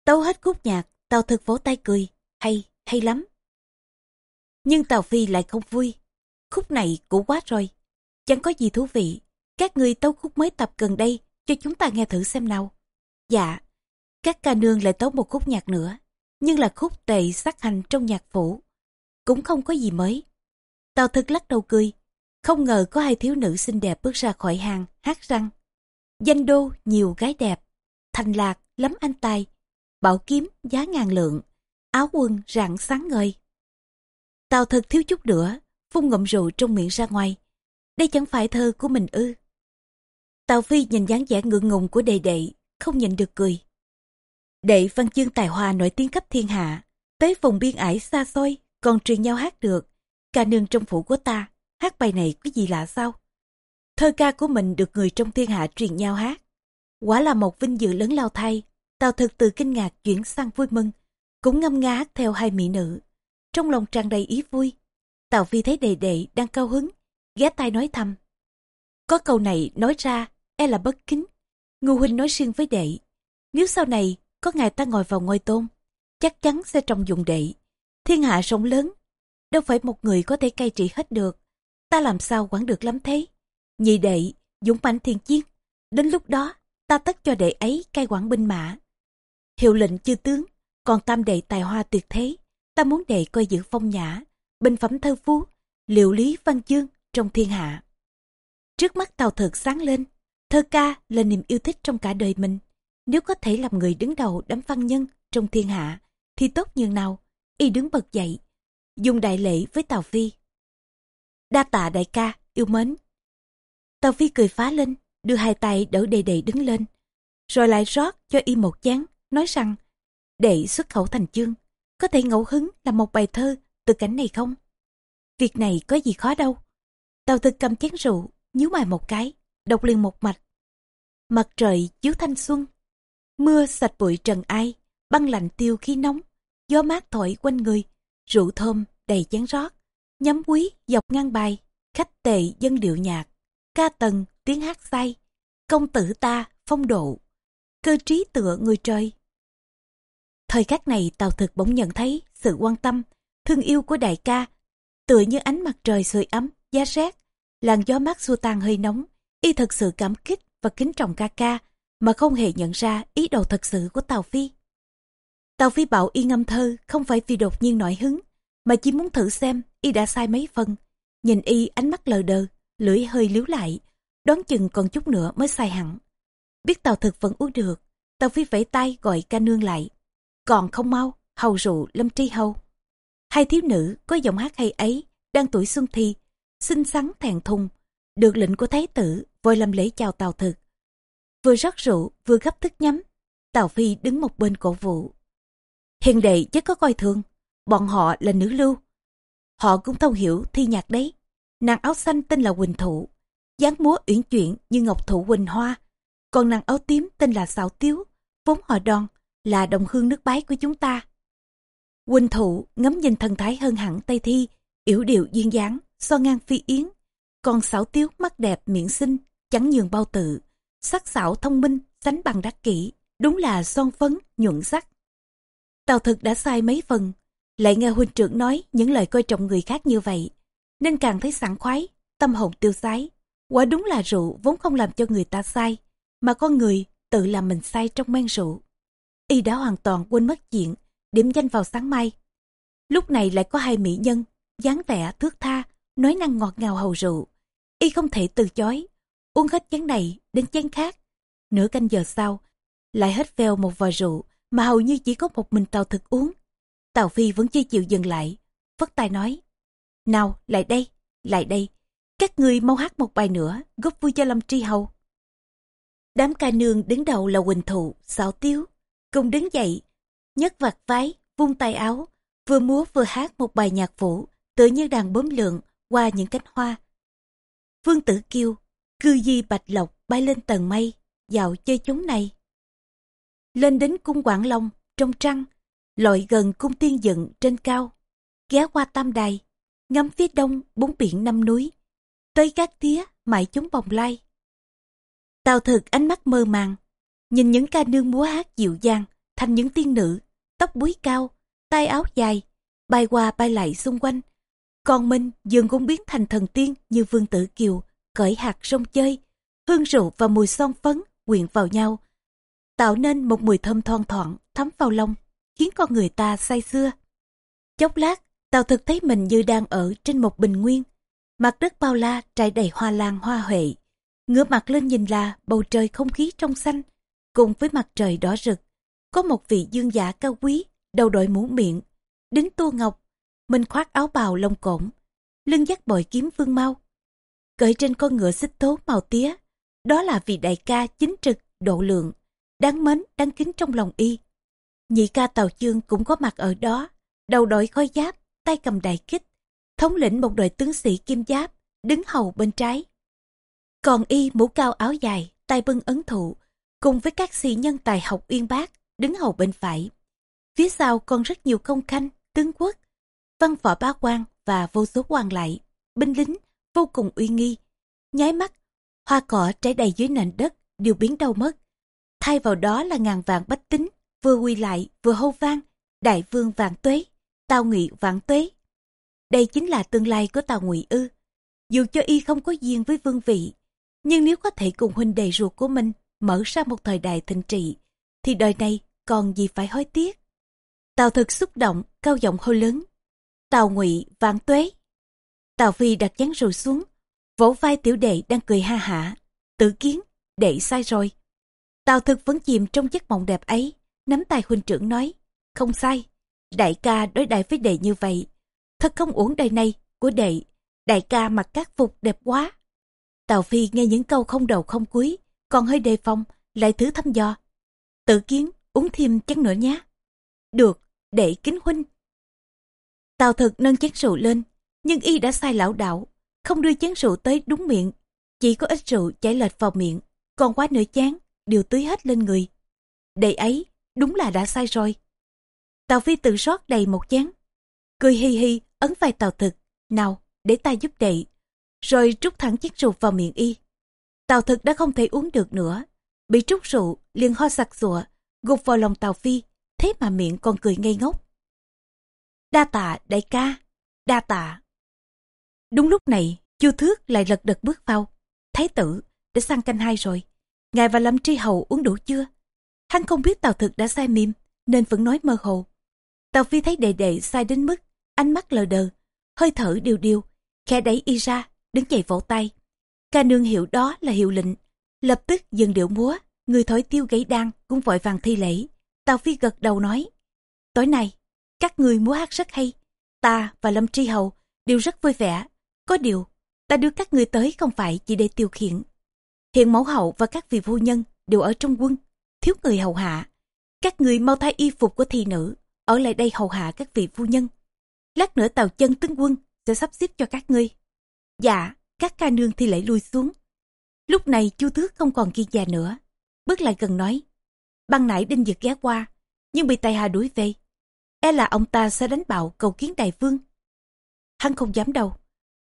Tấu hết khúc nhạc, Tàu thực vỗ tay cười, hay, hay lắm. Nhưng Tàu Phi lại không vui. Khúc này cũ quá rồi, chẳng có gì thú vị. Các người tấu khúc mới tập gần đây, cho chúng ta nghe thử xem nào. Dạ, các ca nương lại tấu một khúc nhạc nữa, nhưng là khúc tệ sắc hành trong nhạc phủ. Cũng không có gì mới. Tàu thực lắc đầu cười, không ngờ có hai thiếu nữ xinh đẹp bước ra khỏi hàng, hát răng. Danh đô nhiều gái đẹp, thành lạc lắm anh tài, bảo kiếm giá ngàn lượng, áo quần rạng sáng ngời. Tào thực thiếu chút nữa, phun ngậm rượu trong miệng ra ngoài. Đây chẳng phải thơ của mình ư. Tào Phi nhìn dáng vẻ ngượng ngùng của đệ đệ, không nhìn được cười. Đệ văn chương tài hoa nổi tiếng khắp thiên hạ, tới vùng biên ải xa xôi, còn truyền nhau hát được. ca nương trong phủ của ta, hát bài này có gì lạ sao? Thơ ca của mình được người trong thiên hạ truyền nhau hát. Quả là một vinh dự lớn lao thay, Tào thực từ kinh ngạc chuyển sang vui mừng, cũng ngâm nga hát theo hai mỹ nữ. Trong lòng tràn đầy ý vui, Tào Phi thấy đệ đệ đang cao hứng, ghé tay nói thầm. Có câu này nói ra, e là bất kính. Ngô huynh nói riêng với đệ, nếu sau này có ngày ta ngồi vào ngôi tôn, chắc chắn sẽ trọng dụng đệ. Thiên hạ rộng lớn, đâu phải một người có thể cai trị hết được. Ta làm sao quản được lắm thế? Nhị đệ, dũng mãnh thiên chiến. Đến lúc đó, ta tất cho đệ ấy cai quản binh mã. Hiệu lệnh chư tướng, còn tam đệ tài hoa tuyệt thế. Ta muốn đệ coi giữ phong nhã, bình phẩm thơ phú, liệu lý văn chương trong thiên hạ. Trước mắt tàu thực sáng lên, Thơ ca là niềm yêu thích trong cả đời mình. Nếu có thể làm người đứng đầu đám văn nhân trong thiên hạ, thì tốt như nào. Y đứng bật dậy, dùng đại lễ với Tào Phi. Đa tạ đại ca, yêu mến. Tào Phi cười phá lên, đưa hai tay đỡ đầy đệ đứng lên. Rồi lại rót cho y một chén, nói rằng, đệ xuất khẩu thành chương, có thể ngẫu hứng làm một bài thơ từ cảnh này không? Việc này có gì khó đâu. Tào thực cầm chén rượu, nhíu mày một cái, đọc liền một mạch. Mặt trời chiếu thanh xuân, mưa sạch bụi trần ai, băng lạnh tiêu khí nóng, gió mát thổi quanh người, rượu thơm đầy chén rót, nhắm quý dọc ngang bài, khách tệ dân điệu nhạc, ca tần tiếng hát say, công tử ta phong độ, cơ trí tựa người trời. Thời khắc này Tào Thực bỗng nhận thấy sự quan tâm, thương yêu của đại ca, tựa như ánh mặt trời sưởi ấm, giá rét, làn gió mát xua tan hơi nóng, y thật sự cảm kích và kính trọng ca ca, mà không hề nhận ra ý đồ thật sự của Tào Phi. Tào Phi bảo y ngâm thơ không phải vì đột nhiên nổi hứng, mà chỉ muốn thử xem y đã sai mấy phần. Nhìn y ánh mắt lờ đờ, lưỡi hơi liếu lại, đoán chừng còn chút nữa mới sai hẳn. Biết Tào Thực vẫn uống được, Tào Phi vẫy tay gọi ca nương lại. Còn không mau, hầu rượu lâm tri hầu. Hai thiếu nữ có giọng hát hay ấy, đang tuổi xuân thi, xinh xắn thèn thùng, được lệnh của thái tử vội làm lễ chào Tào Thực. Vừa rót rượu vừa gấp thức nhắm, Tào Phi đứng một bên cổ vũ. Hiền đệ chứ có coi thường, bọn họ là nữ lưu. Họ cũng thông hiểu thi nhạc đấy. Nàng áo xanh tên là Quỳnh Thụ, dáng múa uyển chuyển như ngọc thụ Quỳnh Hoa. Còn nàng áo tím tên là Xảo Tiếu, vốn họ đòn, là đồng hương nước bái của chúng ta. Quỳnh Thụ ngắm nhìn thần thái hơn hẳn Tây Thi, yểu điệu duyên dáng, so ngang phi yến. Còn Xảo Tiếu mắt đẹp miệng xinh, chẳng nhường bao tự, sắc sảo thông minh, sánh bằng đắc kỷ, đúng là son phấn, nhuận sắc. Tào thực đã sai mấy phần, lại nghe huynh trưởng nói những lời coi trọng người khác như vậy, nên càng thấy sảng khoái, tâm hồn tiêu sái. Quả đúng là rượu vốn không làm cho người ta sai, mà con người tự làm mình sai trong men rượu. Y đã hoàn toàn quên mất chuyện, điểm danh vào sáng mai. Lúc này lại có hai mỹ nhân, dáng vẻ thước tha, nói năng ngọt ngào hầu rượu. Y không thể từ chối, uống hết chén này đến chén khác. Nửa canh giờ sau, lại hết veo một vò rượu mà hầu như chỉ có một mình tàu Thực uống. tàu Phi vẫn chưa chịu dừng lại, vất tay nói. Nào, lại đây, lại đây, các người mau hát một bài nữa, góp vui cho Lâm Tri Hầu. Đám ca nương đứng đầu là Quỳnh Thụ, Xảo Tiếu, cùng đứng dậy, nhấc vạt váy, vung tay áo, vừa múa vừa hát một bài nhạc vũ, tự như đàn bướm lượn qua những cánh hoa. Vương Tử Kiêu, cư di bạch lộc bay lên tầng mây, dạo chơi chúng này lên đến cung Quảng Long, trong trăng, lội gần cung tiên dựng trên cao, ghé qua tam đài, ngắm phía đông bốn biển năm núi, tới các tía mãi chúng bồng lai. Tào thực ánh mắt mơ màng, nhìn những ca nương múa hát dịu dàng, thành những tiên nữ, tóc búi cao, tay áo dài, bay qua bay lại xung quanh. Còn mình dường cũng biến thành thần tiên như vương tử kiều, cởi hạt sông chơi, hương rượu và mùi son phấn quyện vào nhau, tạo nên một mùi thơm thoang thoảng thấm vào lông, khiến con người ta say xưa. Chốc lát, Tào thực thấy mình như đang ở trên một bình nguyên. Mặt đất bao la trải đầy hoa lan hoa huệ. Ngửa mặt lên nhìn là bầu trời không khí trong xanh, cùng với mặt trời đỏ rực. Có một vị dương giả cao quý, đầu đội mũ miệng, đính tua ngọc, mình khoác áo bào lông cổng, lưng dắt bội kiếm vương mau. Cởi trên con ngựa xích tố màu tía, đó là vị đại ca chính trực, độ lượng, đáng mến, đáng kính trong lòng y. Nhị ca Tào Chương cũng có mặt ở đó, đầu đội khói giáp, tay cầm đại kích, thống lĩnh một đội tướng sĩ kim giáp, đứng hầu bên trái. Còn y mũ cao áo dài, tay bưng ấn thụ, cùng với các sĩ nhân tài học uyên bác, đứng hầu bên phải. Phía sau còn rất nhiều công khanh, tướng quốc, văn võ bá quan và vô số quan lại, binh lính, vô cùng uy nghi. Nháy mắt, hoa cỏ trải đầy dưới nền đất đều biến đâu mất thay vào đó là ngàn vạn bách tính, vừa quy lại vừa hô vang, đại vương vạn tuế, tào ngụy vạn tuế. Đây chính là tương lai của tào ngụy ư. Dù cho y không có duyên với vương vị, nhưng nếu có thể cùng huynh đệ ruột của mình mở ra một thời đại thịnh trị, thì đời này còn gì phải hối tiếc. Tào thực xúc động, cao giọng hô lớn. Tào ngụy vạn tuế. Tào phi đặt chén rượu xuống, vỗ vai tiểu đệ đang cười ha hả. tự kiến, đệ sai rồi. Tào thực vẫn chìm trong giấc mộng đẹp ấy, nắm tay huynh trưởng nói, không sai, đại ca đối đại với đệ như vậy. Thật không uổng đời này của đệ, đại ca mặc các phục đẹp quá. Tào Phi nghe những câu không đầu không cuối, còn hơi đề phòng, lại thử thăm dò. Tự kiến, uống thêm chén nữa nhé. Được, đệ kính huynh. Tào thực nâng chén rượu lên, nhưng y đã sai lão đạo, không đưa chén rượu tới đúng miệng. Chỉ có ít rượu chảy lệch vào miệng, còn quá nửa chén, đều tưới hết lên người. Đệ ấy, đúng là đã sai rồi. Tào Phi tự rót đầy một chén. Cười hi hi, ấn vai Tào thực. Nào, để ta giúp đệ. Rồi trút thẳng chiếc rượu vào miệng y. Tào thực đã không thể uống được nữa. Bị trút rượu, liền ho sặc sụa, gục vào lòng Tào Phi, thế mà miệng còn cười ngây ngốc. Đa tạ, đại ca, đa tạ. Đúng lúc này, chu thước lại lật đật bước vào. Thái tử, đã sang canh hai rồi. Ngài và Lâm Tri Hầu uống đủ chưa? Hắn không biết Tào Thực đã sai mìm, nên vẫn nói mơ hồ. Tào Phi thấy đệ đệ sai đến mức, ánh mắt lờ đờ, hơi thở điều điều, khẽ đẩy y ra, đứng dậy vỗ tay. Ca nương hiểu đó là hiệu lệnh, lập tức dừng điệu múa, người thổi tiêu gãy đan cũng vội vàng thi lễ. Tào Phi gật đầu nói, tối nay, các người múa hát rất hay, ta và Lâm Tri Hầu đều rất vui vẻ. Có điều, ta đưa các người tới không phải chỉ để tiêu khiển. Hiện mẫu hậu và các vị phu nhân đều ở trong quân, thiếu người hầu hạ. Các người mau thay y phục của thị nữ, ở lại đây hầu hạ các vị phu nhân. Lát nữa tàu chân tướng quân sẽ sắp xếp cho các ngươi. Dạ, các ca nương thì lễ lui xuống. Lúc này chu tước không còn kiên già nữa. Bước lại gần nói. Băng nãy đinh dực ghé qua, nhưng bị tài hà đuổi về. E là ông ta sẽ đánh bạo cầu kiến đại vương. Hắn không dám đâu.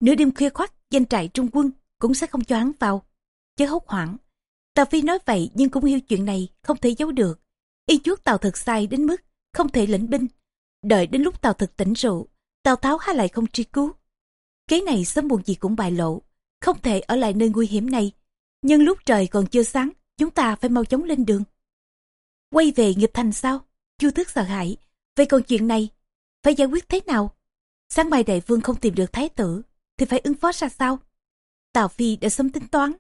Nửa đêm khuya khoắt, danh trại trung quân cũng sẽ không cho hắn vào. Chớ hốt hoảng. Tào Phi nói vậy nhưng cũng hiểu chuyện này không thể giấu được. Y chuốt Tào thực sai đến mức không thể lĩnh binh. Đợi đến lúc Tào thực tỉnh rượu, Tào Tháo há lại không truy cứu. Kế này sớm muộn gì cũng bại lộ, không thể ở lại nơi nguy hiểm này. Nhưng lúc trời còn chưa sáng, chúng ta phải mau chóng lên đường. Quay về nghiệp thành sao? Chu Tước sợ hãi. Vậy còn chuyện này, phải giải quyết thế nào? Sáng mai đại vương không tìm được thái tử, thì phải ứng phó ra sao? Tào Phi đã sớm tính toán.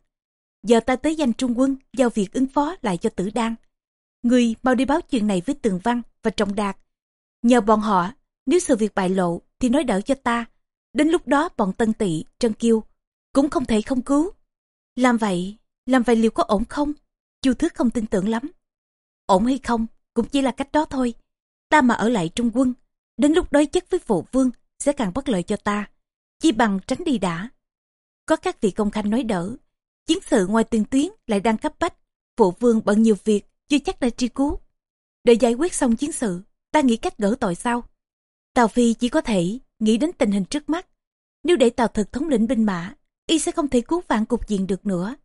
Giờ ta tới danh trung quân, giao việc ứng phó lại cho tử đan. Người mau đi báo chuyện này với Tường Văn và Trọng Đạt. Nhờ bọn họ, nếu sự việc bại lộ thì nói đỡ cho ta. Đến lúc đó bọn Tân Tị, Trân Kiêu cũng không thể không cứu. Làm vậy, làm vậy liệu có ổn không? Chu Thước không tin tưởng lắm. Ổn hay không, cũng chỉ là cách đó thôi. Ta mà ở lại trung quân, đến lúc đối chất với phụ vương sẽ càng bất lợi cho ta. Chỉ bằng tránh đi đã. Có các vị công khanh nói đỡ. Chiến sự ngoài tiền tuyến lại đang cấp bách. Phụ vương bận nhiều việc, chưa chắc đã tri cứu. Để giải quyết xong chiến sự, ta nghĩ cách gỡ tội sau. Tào Phi chỉ có thể nghĩ đến tình hình trước mắt. Nếu để Tào thực thống lĩnh binh mã, y sẽ không thể cứu vãn cục diện được nữa.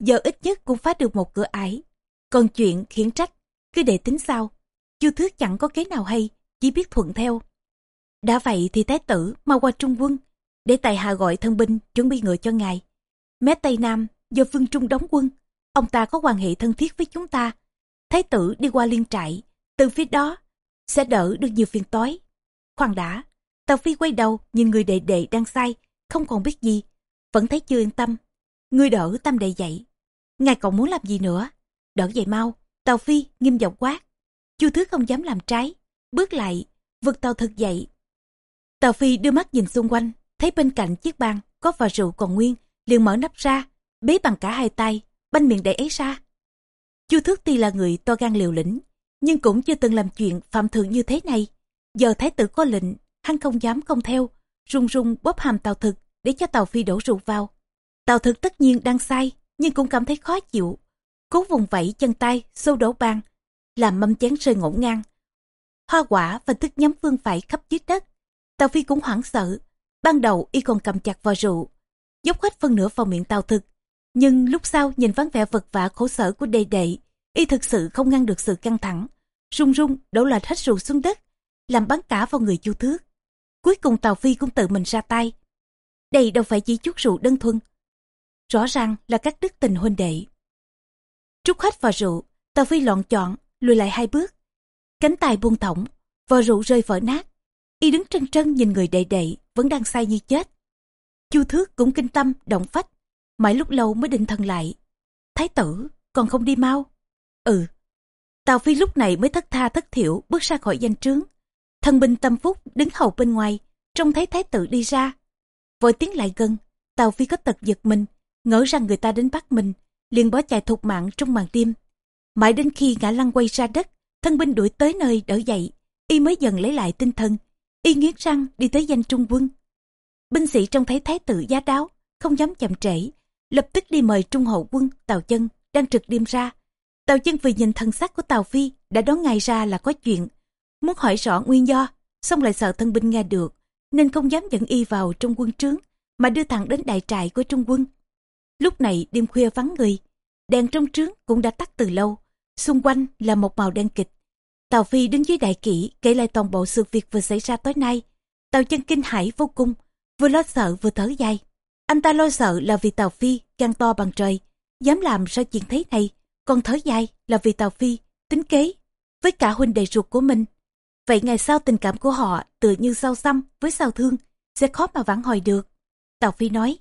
Giờ ít nhất cũng phá được một cửa ải. Còn chuyện khiển trách, cứ để tính sau. Chu Thước chẳng có kế nào hay, chỉ biết thuận theo. Đã vậy thì thái tử mau qua trung quân, để tài hạ gọi thân binh chuẩn bị ngựa cho ngài. Mé Tây Nam do Phương Trung đóng quân, ông ta có quan hệ thân thiết với chúng ta. Thái tử đi qua liên trại, từ phía đó sẽ đỡ được nhiều phiền toái. Khoan đã, Tàu Phi quay đầu nhìn người đệ đệ đang say, không còn biết gì, vẫn thấy chưa yên tâm. Người đỡ tâm đệ dậy. Ngài còn muốn làm gì nữa? Đỡ dậy mau, Tàu Phi nghiêm giọng quát. Chu Thứ không dám làm trái, bước lại, vực tàu thực dậy. Tàu Phi đưa mắt nhìn xung quanh, thấy bên cạnh chiếc bàn có vò rượu còn nguyên, liền mở nắp ra, bế bằng cả hai tay, banh miệng để ấy ra. Chu Thước tuy là người to gan liều lĩnh, nhưng cũng chưa từng làm chuyện phạm thượng như thế này. Giờ thái tử có lệnh, hắn không dám không theo, run run bóp hàm tàu thực để cho tàu phi đổ rượu vào. Tàu thực tất nhiên đang sai, nhưng cũng cảm thấy khó chịu. Cố vùng vẫy chân tay, xô đổ bàn, làm mâm chén rơi ngổn ngang. Hoa quả và thức nhắm vương phải khắp dưới đất. Tàu phi cũng hoảng sợ, ban đầu y còn cầm chặt vào rượu, dốc hết phân nửa vào miệng tàu thực. Nhưng lúc sau nhìn vắng vẻ vật vả khổ sở của đệ đệ, y thực sự không ngăn được sự căng thẳng. rung rung đổ lệch hết rượu xuống đất, làm bắn cả vào người chu thước. Cuối cùng Tàu Phi cũng tự mình ra tay. Đây đâu phải chỉ chút rượu đơn thuần. Rõ ràng là các đức tình huynh đệ. Trút hết vào rượu, Tàu Phi loạn chọn, lùi lại hai bước. Cánh tay buông thõng, vò rượu rơi vỡ nát. Y đứng trân trân nhìn người đệ đệ, vẫn đang say như chết. Chu Thước cũng kinh tâm, động phách, mãi lúc lâu mới định thần lại. Thái tử, còn không đi mau. Ừ. Tào Phi lúc này mới thất tha thất thiểu bước ra khỏi danh trướng. Thần binh tâm phúc đứng hầu bên ngoài, trông thấy thái tử đi ra. Vội tiến lại gần, Tào Phi có tật giật mình, ngỡ rằng người ta đến bắt mình, liền bỏ chạy thục mạng trong màn đêm. Mãi đến khi ngã lăn quay ra đất, thân binh đuổi tới nơi đỡ dậy, y mới dần lấy lại tinh thần. Y nghiến răng đi tới danh trung quân. Binh sĩ trông thấy thái tử giá đáo, không dám chậm trễ, lập tức đi mời trung hậu quân Tào Chân đang trực đêm ra. Tào Chân vì nhìn thân sắc của Tào Phi đã đoán ngay ra là có chuyện, muốn hỏi rõ nguyên do, xong lại sợ thân binh nghe được, nên không dám dẫn y vào trong quân trướng, mà đưa thẳng đến đại trại của trung quân. Lúc này đêm khuya vắng người, đèn trong trướng cũng đã tắt từ lâu, xung quanh là một màu đen kịch. Tào Phi đứng dưới đại kỷ kể lại toàn bộ sự việc vừa xảy ra tối nay. Tào chân kinh hãi vô cùng, vừa lo sợ vừa thở dài. Anh ta lo sợ là vì tàu Phi gan to bằng trời, dám làm ra chuyện thế này, còn thở dài là vì tàu Phi tính kế với cả huynh đệ ruột của mình. Vậy ngày sau tình cảm của họ tựa như sao xăm với sao thương, sẽ khó mà vãn hồi được. tàu Phi nói,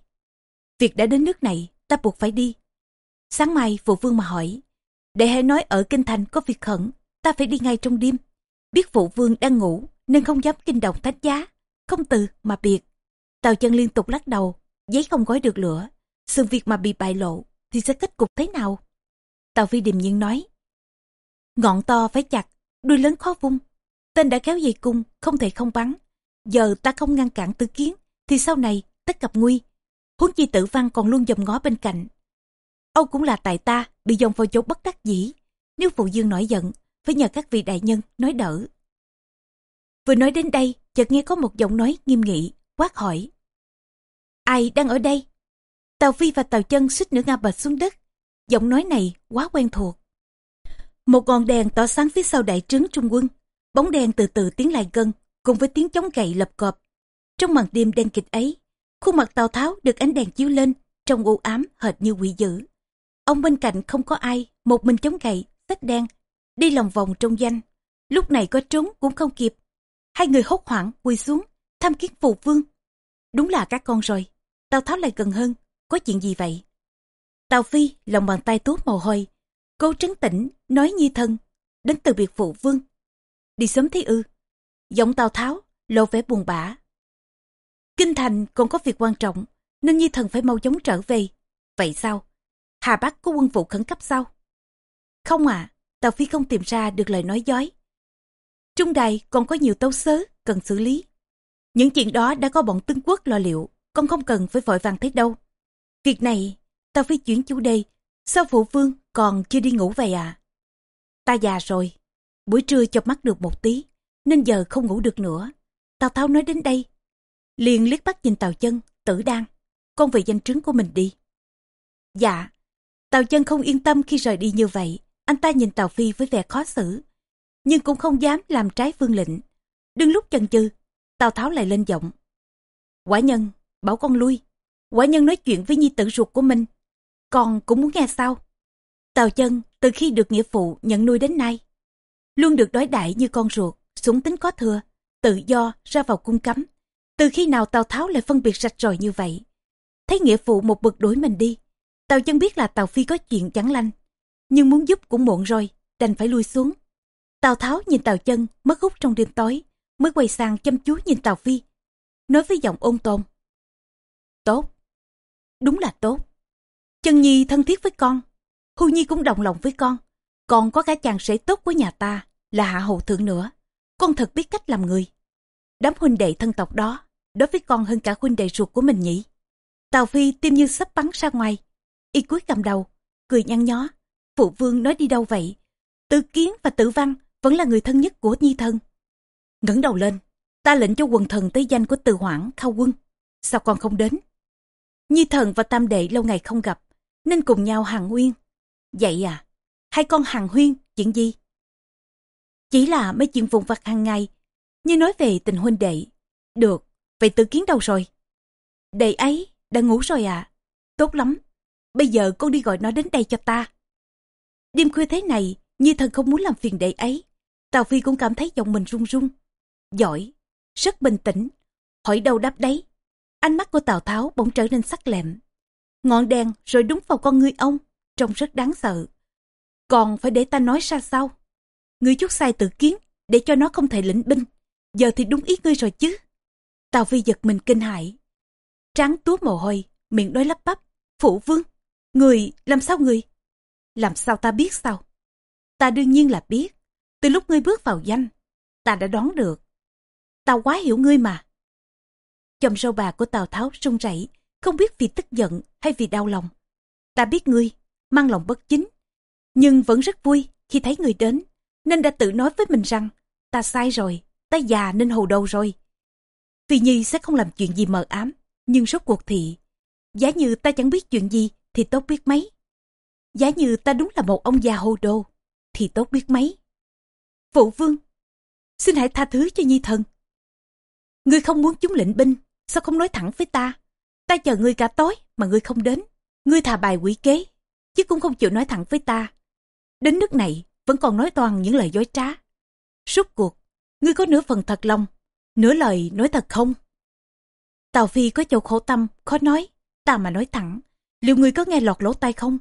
việc đã đến nước này, ta buộc phải đi. Sáng mai phụ vương mà hỏi, để hãy nói ở kinh thành có việc khẩn, ta phải đi ngay trong đêm. Biết phụ vương đang ngủ nên không dám kinh động thách giá, không từ mà biệt. tàu chân liên tục lắc đầu, giấy không gói được lửa, sự việc mà bị bại lộ thì sẽ kết cục thế nào? Tào Phi điềm nhiên nói, ngọn to phải chặt, đuôi lớn khó vung. Tên đã kéo dây cung, không thể không bắn. Giờ ta không ngăn cản tư kiến, thì sau này tất gặp nguy. Huống chi tử văn còn luôn dòm ngó bên cạnh. Âu cũng là tại ta bị dòng vào chỗ bất đắc dĩ. Nếu phụ dương nổi giận, phải nhờ các vị đại nhân nói đỡ. Vừa nói đến đây, chợt nghe có một giọng nói nghiêm nghị, quát hỏi. Ai đang ở đây? Tàu Phi và Tàu Chân suýt nữa ngã bệt xuống đất. Giọng nói này quá quen thuộc. Một ngọn đèn tỏ sáng phía sau đại trướng trung quân. Bóng đèn từ từ tiến lại gần, cùng với tiếng chống gậy lập cọp. Trong màn đêm đen kịch ấy, khuôn mặt Tào Tháo được ánh đèn chiếu lên, trong u ám hệt như quỷ dữ. Ông bên cạnh không có ai, một mình chống gậy, sách đen, đi lòng vòng trong danh. Lúc này có trốn cũng không kịp. Hai người hốt hoảng quỳ xuống, tham kiến phụ vương. Đúng là các con rồi. Tào Tháo lại gần hơn, có chuyện gì vậy? Tào Phi lòng bàn tay tuốt mồ hôi, cố trấn tĩnh, nói nhi thân, đến từ biệt phụ vương. Đi sớm thế ư? Giọng Tào Tháo, lộ vẻ buồn bã. Kinh thành còn có việc quan trọng, nên nhi thần phải mau chóng trở về. Vậy sao? Hà Bắc có quân vụ khẩn cấp sao? Không à, Tào Phi không tìm ra được lời nói dối. Trung đài còn có nhiều tấu sớ cần xử lý. Những chuyện đó đã có bọn Tân quốc lo liệu, con không cần phải vội vàng thế đâu. Việc này, tao phải chuyển chủ đề, sao phụ vương còn chưa đi ngủ vậy à? Ta già rồi, buổi trưa chọc mắt được một tí, nên giờ không ngủ được nữa. Tào Tháo nói đến đây, liền liếc bắt nhìn Tào Chân, tử đan, con về danh trứng của mình đi. Dạ, Tào Chân không yên tâm khi rời đi như vậy, anh ta nhìn Tào Phi với vẻ khó xử, nhưng cũng không dám làm trái vương lệnh. Đừng lúc chần chừ, Tào Tháo lại lên giọng. Quả nhân, bảo con lui. Quả nhân nói chuyện với nhi tử ruột của mình. Con cũng muốn nghe sao? Tào chân, từ khi được nghĩa phụ nhận nuôi đến nay, luôn được đối đãi như con ruột, súng tính có thừa, tự do ra vào cung cấm. Từ khi nào Tào Tháo lại phân biệt rạch ròi như vậy? Thấy nghĩa phụ một bực đuổi mình đi. Tào chân biết là Tào Phi có chuyện chẳng lanh, nhưng muốn giúp cũng muộn rồi, đành phải lui xuống. Tào Tháo nhìn Tào chân mất hút trong đêm tối, mới quay sang chăm chú nhìn Tào Phi, nói với giọng ôn tồn. Tốt, đúng là tốt. Chân Nhi thân thiết với con, Hưu Nhi cũng đồng lòng với con, còn có cả chàng rể tốt của nhà ta là Hạ Hậu Thượng nữa. Con thật biết cách làm người. Đám huynh đệ thân tộc đó, đối với con hơn cả huynh đệ ruột của mình nhỉ. Tào Phi tim như sắp bắn ra ngoài, y cúi cầm đầu, cười nhăn nhó. Phụ vương nói đi đâu vậy? Tự kiến và tử văn vẫn là người thân nhất của Nhi thân ngẩng đầu lên ta lệnh cho quần thần tới danh của từ hoảng khao quân sao con không đến nhi thần và tam đệ lâu ngày không gặp nên cùng nhau hàng nguyên vậy à hai con hàng huyên chuyện gì? Chỉ là mấy chuyện vùng vặt hàng ngày. Như nói về tình huynh đệ. Được vậy tự kiến đâu rồi? Đệ ấy đã ngủ rồi à? Tốt lắm bây giờ con đi gọi nó đến đây cho ta. Đêm khuya thế này nhi thần không muốn làm phiền đệ ấy. Tào phi cũng cảm thấy giọng mình run run. Giỏi, rất bình tĩnh, hỏi đâu đáp đấy. Ánh mắt của Tào Tháo bỗng trở nên sắc lẹm. Ngọn đèn rồi đúng vào con ngươi ông, trông rất đáng sợ. Còn phải để ta nói ra sao? Ngươi chút sai tự kiến, để cho nó không thể lĩnh binh. Giờ thì đúng ý ngươi rồi chứ. Tào Phi giật mình kinh hãi. Tráng túa mồ hôi, miệng nói lắp bắp. Phụ vương, người, làm sao người? Làm sao ta biết sao? Ta đương nhiên là biết. Từ lúc ngươi bước vào danh, ta đã đoán được. Ta quá hiểu ngươi mà chòm râu bà của Tào Tháo run rẩy, không biết vì tức giận hay vì đau lòng. Ta biết ngươi, mang lòng bất chính, nhưng vẫn rất vui khi thấy người đến, nên đã tự nói với mình rằng, ta sai rồi, ta già nên hồ đầu rồi. Vì Nhi sẽ không làm chuyện gì mờ ám, nhưng rốt cuộc thì, giá như ta chẳng biết chuyện gì thì tốt biết mấy. Giá như ta đúng là một ông già hồ đồ, thì tốt biết mấy. Phụ vương, xin hãy tha thứ cho Nhi thần. Ngươi không muốn chúng lệnh binh, sao không nói thẳng với ta? Ta chờ ngươi cả tối mà ngươi không đến. Ngươi thà bài quỷ kế, chứ cũng không chịu nói thẳng với ta. Đến nước này, vẫn còn nói toàn những lời dối trá. Suốt cuộc, ngươi có nửa phần thật lòng, nửa lời nói thật không? Tào Phi có chỗ khổ tâm, khó nói, ta mà nói thẳng, liệu ngươi có nghe lọt lỗ tai không?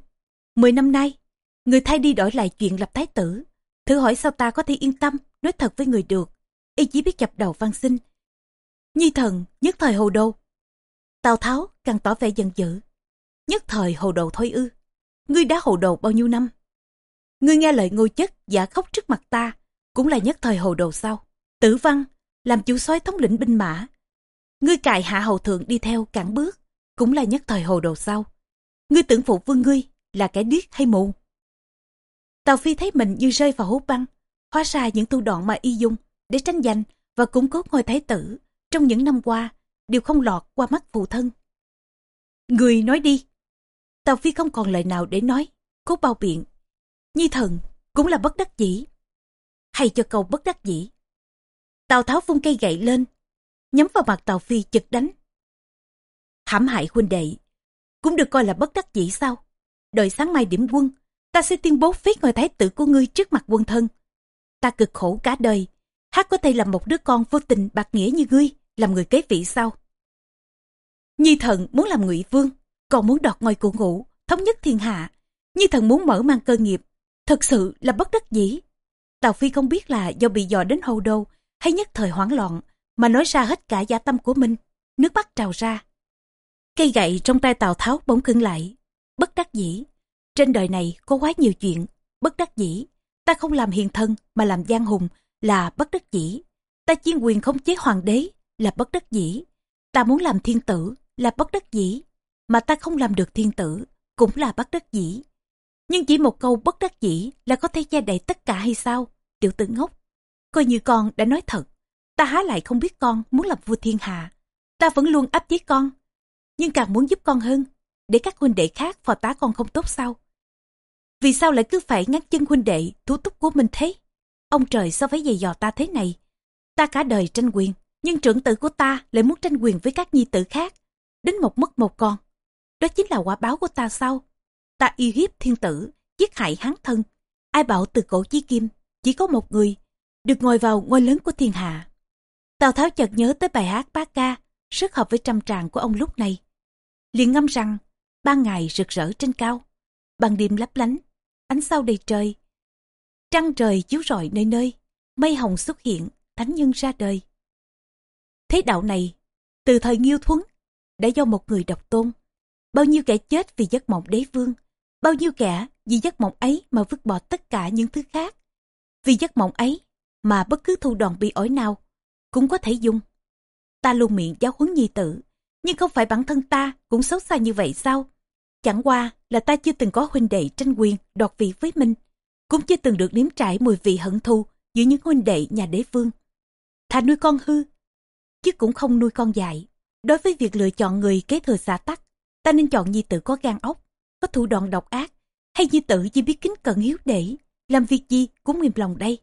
Mười năm nay, người thay đi đổi lại chuyện lập thái tử. Thử hỏi sao ta có thể yên tâm, nói thật với người được. Y chỉ biết chập đầu văn sinh. Nhi thần, nhất thời hồ đồ. Tào Tháo càng tỏ vẻ giận dữ. Nhất thời hồ đồ thôi ư. Ngươi đã hồ đồ bao nhiêu năm? Ngươi nghe lời ngôi chất giả khóc trước mặt ta, cũng là nhất thời hồ đồ sau Tử văn, làm chủ soái thống lĩnh binh mã. Ngươi cài hạ hầu thượng đi theo cản bước, cũng là nhất thời hồ đồ sau Ngươi tưởng phụ vương ngươi là kẻ điếc hay mù? Tào Phi thấy mình như rơi vào hố băng, hóa ra những tu đoạn mà y dung để tranh giành và củng cố ngôi thái tử trong những năm qua đều không lọt qua mắt phụ thân. Người nói đi. Tào Phi không còn lời nào để nói, cố bao biện. Nhi thần cũng là bất đắc dĩ. Hay cho câu bất đắc dĩ. Tào Tháo vung cây gậy lên, nhắm vào mặt Tào Phi chực đánh. Hãm hại huynh đệ, cũng được coi là bất đắc dĩ sao? Đợi sáng mai điểm quân, ta sẽ tuyên bố phế ngồi thái tử của ngươi trước mặt quân thân. Ta cực khổ cả đời, hát có thể làm một đứa con vô tình bạc nghĩa như ngươi, làm người kế vị sau. Nhi thần muốn làm ngụy vương, còn muốn đoạt ngôi của ngũ, thống nhất thiên hạ. Nhi thần muốn mở mang cơ nghiệp, thật sự là bất đắc dĩ. Tào Phi không biết là do bị dò đến hầu đâu hay nhất thời hoảng loạn mà nói ra hết cả giả tâm của mình, nước mắt trào ra. Cây gậy trong tay Tào Tháo bỗng cứng lại, bất đắc dĩ. Trên đời này có quá nhiều chuyện, bất đắc dĩ. Ta không làm hiền thân mà làm giang hùng là bất đắc dĩ. Ta chiên quyền không chế hoàng đế là bất đắc dĩ. Ta muốn làm thiên tử là bất đắc dĩ. Mà ta không làm được thiên tử cũng là bất đắc dĩ. Nhưng chỉ một câu bất đắc dĩ là có thể che đậy tất cả hay sao? Tiểu tử ngốc. Coi như con đã nói thật. Ta há lại không biết con muốn làm vua thiên hạ. Ta vẫn luôn áp chế con. Nhưng càng muốn giúp con hơn. Để các huynh đệ khác phò tá con không tốt sao? Vì sao lại cứ phải ngắt chân huynh đệ thú túc của mình thế? Ông trời sao phải dày dò ta thế này? Ta cả đời tranh quyền, nhưng trưởng tử của ta lại muốn tranh quyền với các nhi tử khác. Đến một mất một con. Đó chính là quả báo của ta sau Ta y hiếp thiên tử, giết hại hắn thân. Ai bảo từ cổ chí kim, chỉ có một người, được ngồi vào ngôi lớn của thiên hạ. Tào Tháo chợt nhớ tới bài hát bát ca, rất hợp với trăm tràng của ông lúc này. liền ngâm rằng, ban ngày rực rỡ trên cao, ban đêm lấp lánh, ánh sao đầy trời. Trăng trời chiếu rọi nơi nơi, mây hồng xuất hiện, thánh nhân ra đời. Thế đạo này, từ thời Nghiêu Thuấn, đã do một người độc tôn. Bao nhiêu kẻ chết vì giấc mộng đế vương, bao nhiêu kẻ vì giấc mộng ấy mà vứt bỏ tất cả những thứ khác. Vì giấc mộng ấy mà bất cứ thu đòn bị ổi nào cũng có thể dùng. Ta luôn miệng giáo huấn nhi tử, nhưng không phải bản thân ta cũng xấu xa như vậy sao? Chẳng qua là ta chưa từng có huynh đệ tranh quyền đoạt vị với mình, cũng chưa từng được nếm trải mùi vị hận thù giữa những huynh đệ nhà đế vương. Thà nuôi con hư, chứ cũng không nuôi con dại. Đối với việc lựa chọn người kế thừa xã tắc, ta nên chọn nhi tử có gan ốc, có thủ đoạn độc ác, hay nhi tử chỉ biết kính cận hiếu để, làm việc gì cũng nghiêm lòng đây.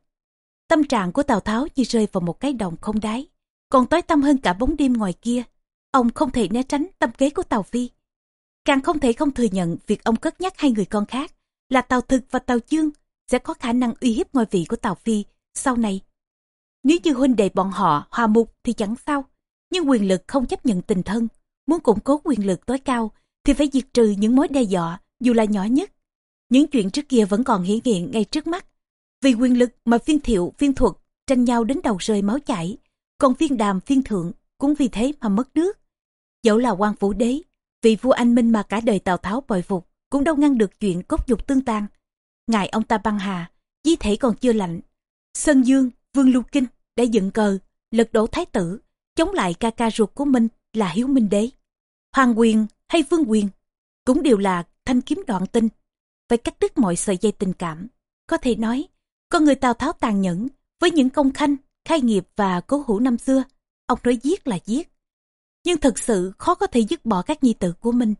Tâm trạng của Tào Tháo như rơi vào một cái đồng không đáy, còn tối tâm hơn cả bóng đêm ngoài kia. Ông không thể né tránh tâm kế của Tào Phi. Càng không thể không thừa nhận việc ông cất nhắc hai người con khác là Tào Thực và Tào Chương sẽ có khả năng uy hiếp ngôi vị của Tào Phi sau này. Nếu như huynh đệ bọn họ hòa mục thì chẳng sao, nhưng quyền lực không chấp nhận tình thân. Muốn củng cố quyền lực tối cao thì phải diệt trừ những mối đe dọa dù là nhỏ nhất. Những chuyện trước kia vẫn còn hiển hiện ngay trước mắt. Vì quyền lực mà phiên thiệu, phiên thuật tranh nhau đến đầu rơi máu chảy, còn phiên đàm, phiên thượng cũng vì thế mà mất nước. Dẫu là quan phủ đế, vị vua anh minh mà cả đời Tào Tháo bồi phục cũng đâu ngăn được chuyện cốt dục tương tan. Ngài ông ta băng hà, di thể còn chưa lạnh. Sơn Dương, Vương Lưu Kinh đã dựng cờ, lật đổ thái tử, chống lại ca ca ruột của mình là Hiếu Minh Đế. Hoàng quyền hay vương quyền cũng đều là thanh kiếm đoạn tinh, phải cắt đứt mọi sợi dây tình cảm. Có thể nói, con người Tào Tháo tàn nhẫn với những công khanh, khai nghiệp và cố hữu năm xưa, ông nói giết là giết. Nhưng thật sự khó có thể dứt bỏ các nhi tử của mình.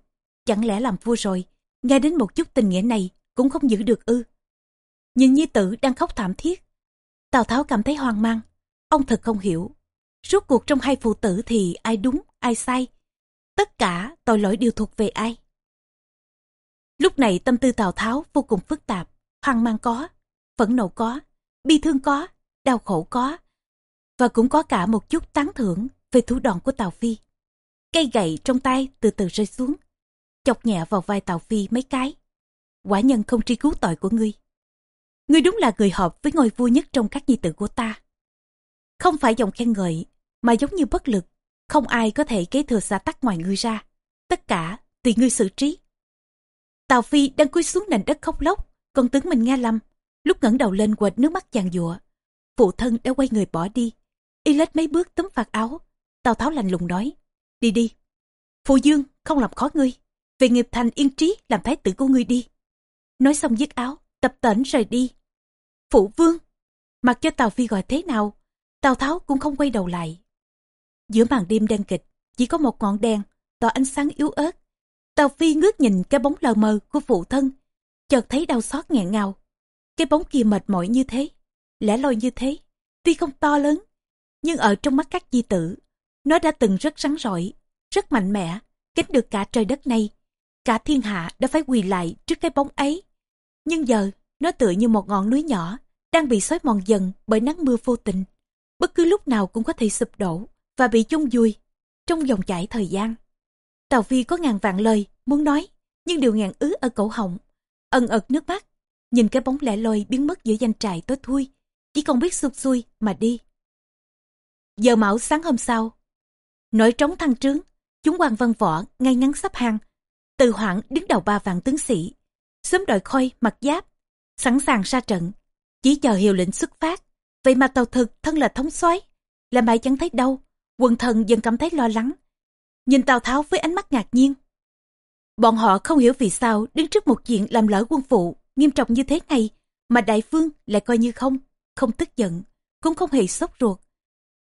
Chẳng lẽ làm vua rồi, nghe đến một chút tình nghĩa này cũng không giữ được ư. Nhìn nhi tử đang khóc thảm thiết. Tào Tháo cảm thấy hoang mang. Ông thật không hiểu. Rốt cuộc trong hai phụ tử thì ai đúng, ai sai. Tất cả tội lỗi đều thuộc về ai. Lúc này tâm tư Tào Tháo vô cùng phức tạp. Hoang mang có, phẫn nộ có, bi thương có, đau khổ có. Và cũng có cả một chút tán thưởng về thủ đoạn của Tào Phi. Cây gậy trong tay từ từ rơi xuống, chọc nhẹ vào vai Tào Phi mấy cái. Quả nhân không tri cứu tội của ngươi. Ngươi đúng là người hợp với ngôi vua nhất trong các nhi tử của ta. Không phải dòng khen ngợi, mà giống như bất lực. Không ai có thể kế thừa xã tắc ngoài ngươi ra. Tất cả tùy ngươi xử trí. Tào Phi đang cúi xuống nền đất khóc lóc, con tướng mình nghe lầm. Lúc ngẩng đầu lên quệt nước mắt chàng dụa. Phụ thân đã quay người bỏ đi. Y lết mấy bước tấm phạt áo. Tào Tháo lạnh lùng nói. Đi đi. Phụ Dương không làm khó ngươi. Về nghiệp thành yên trí làm thái tử của ngươi đi. Nói xong dứt áo, tập tễnh rời đi. Phụ vương, mặc cho Tào Phi gọi thế nào, Tào Tháo cũng không quay đầu lại. Giữa màn đêm đen kịch, chỉ có một ngọn đèn, tỏ ánh sáng yếu ớt. Tào Phi ngước nhìn cái bóng lờ mờ của phụ thân, chợt thấy đau xót nghẹn ngào. Cái bóng kia mệt mỏi như thế, lẻ loi như thế, tuy không to lớn, nhưng ở trong mắt các di tử, nó đã từng rất rắn rỏi, rất mạnh mẽ, kính được cả trời đất này. Cả thiên hạ đã phải quỳ lại trước cái bóng ấy. Nhưng giờ, nó tựa như một ngọn núi nhỏ, đang bị xói mòn dần bởi nắng mưa vô tình. Bất cứ lúc nào cũng có thể sụp đổ và bị chung vùi trong dòng chảy thời gian. Tào Phi có ngàn vạn lời muốn nói, nhưng đều ngàn ứ ở cổ họng. Ân ật nước mắt, nhìn cái bóng lẻ loi biến mất giữa danh trại tối thui, chỉ còn biết sụp xuôi mà đi. Giờ mão sáng hôm sau, nổi trống thăng trướng, chúng quan văn võ ngay ngắn sắp hàng, từ hoảng đứng đầu ba vạn tướng sĩ, sớm đội khôi mặc giáp, sẵn sàng ra trận, chỉ chờ hiệu lệnh xuất phát. Vậy mà tàu thực thân là thống soái là mãi chẳng thấy đâu, quần thần dần cảm thấy lo lắng. Nhìn Tào Tháo với ánh mắt ngạc nhiên. Bọn họ không hiểu vì sao đứng trước một chuyện làm lỡ quân phụ nghiêm trọng như thế này mà đại vương lại coi như không, không tức giận, cũng không hề sốt ruột.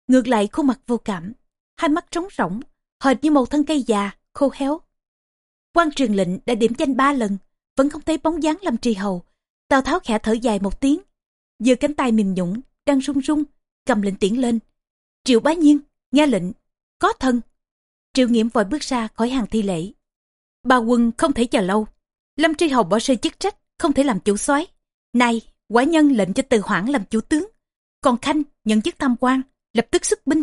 Ngược lại khuôn mặt vô cảm, hai mắt trống rỗng, hệt như một thân cây già, khô héo. quan truyền lệnh đã điểm danh ba lần, vẫn không thấy bóng dáng Lâm Trì Hầu. Tào Tháo khẽ thở dài một tiếng, giơ cánh tay mềm nhũng, đang run run, cầm lệnh tiễn lên. Triệu bá nhiên, nghe lệnh, có thân. Triệu nghiễm vội bước ra khỏi hàng thi lễ. Bà quân không thể chờ lâu. Lâm Tri Hầu bỏ rơi chức trách, không thể làm chủ soái. nay quả nhân lệnh cho từ hoảng làm chủ tướng. Còn Khanh nhận chức tham quan, lập tức xuất binh.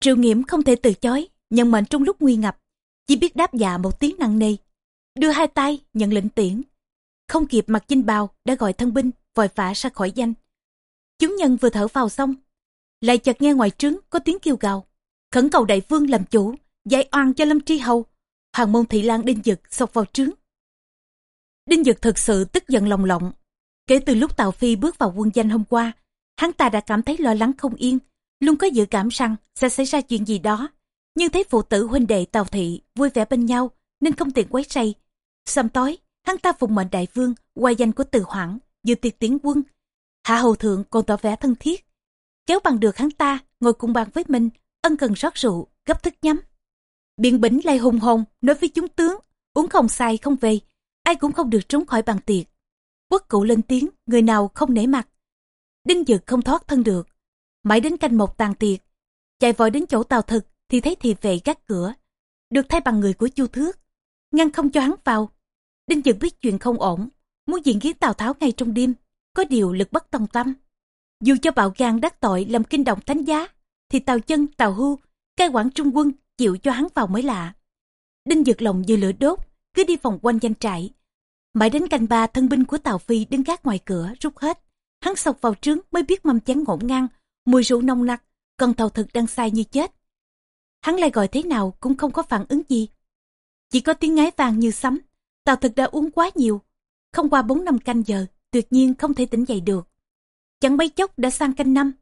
Triệu nghiễm không thể từ chối, nhận mệnh trong lúc nguy ngập, chỉ biết đáp dạ một tiếng nặng nề. Đưa hai tay, nhận lệnh tiễn. Không kịp mặc chinh bào, đã gọi thân binh, vội vã ra khỏi danh. Chúng nhân vừa thở vào xong, lại chợt nghe ngoài trướng có tiếng kêu gào. Khẩn cầu đại vương làm chủ, giải oan cho Lâm Tri Hầu. Hoàng môn thị lan đinh dực xộc vào trướng. Đinh dực thật sự tức giận lòng lộng. Kể từ lúc Tào Phi bước vào quân danh hôm qua, hắn ta đã cảm thấy lo lắng không yên, luôn có dự cảm rằng sẽ xảy ra chuyện gì đó. Nhưng thấy phụ tử huynh đệ Tào Thị vui vẻ bên nhau nên không tiện quấy rầy. Sầm tối, hắn ta phụng mệnh đại vương qua danh của từ hoảng dự tiệc tiến quân Hạ hầu thượng còn tỏ vẻ thân thiết. Kéo bằng được hắn ta, ngồi cùng bàn với mình, ân cần rót rượu, gấp thức nhắm. Biện bỉnh lay hùng hồn, nói với chúng tướng, uống không sai không về, ai cũng không được trốn khỏi bàn tiệc. Quốc cụ lên tiếng, người nào không nể mặt. Đinh Dực không thoát thân được. Mãi đến canh một tàn tiệc, chạy vội đến chỗ tàu thực thì thấy thị vệ gác cửa. Được thay bằng người của Chu Thước, ngăn không cho hắn vào. Đinh Dực biết chuyện không ổn, muốn diện kiến Tào Tháo ngay trong đêm có điều lực bất tòng tâm. Dù cho bạo gan đắc tội làm kinh động thánh giá, thì tàu chân, tàu hưu, cai quản trung quân chịu cho hắn vào mới lạ. Đinh Dực lòng như lửa đốt, cứ đi vòng quanh danh trại. Mãi đến canh ba thân binh của Tào Phi đứng gác ngoài cửa rút hết. Hắn sọc vào trướng mới biết mâm chén ngổn ngang, mùi rượu nông nặc, còn Tào Thực đang sai như chết. Hắn lại gọi thế nào cũng không có phản ứng gì. Chỉ có tiếng ngái vàng như sấm. Tào Thực đã uống quá nhiều. Không qua bốn năm canh giờ, tuyệt nhiên không thể tỉnh dậy được. Chẳng mấy chốc đã sang canh năm.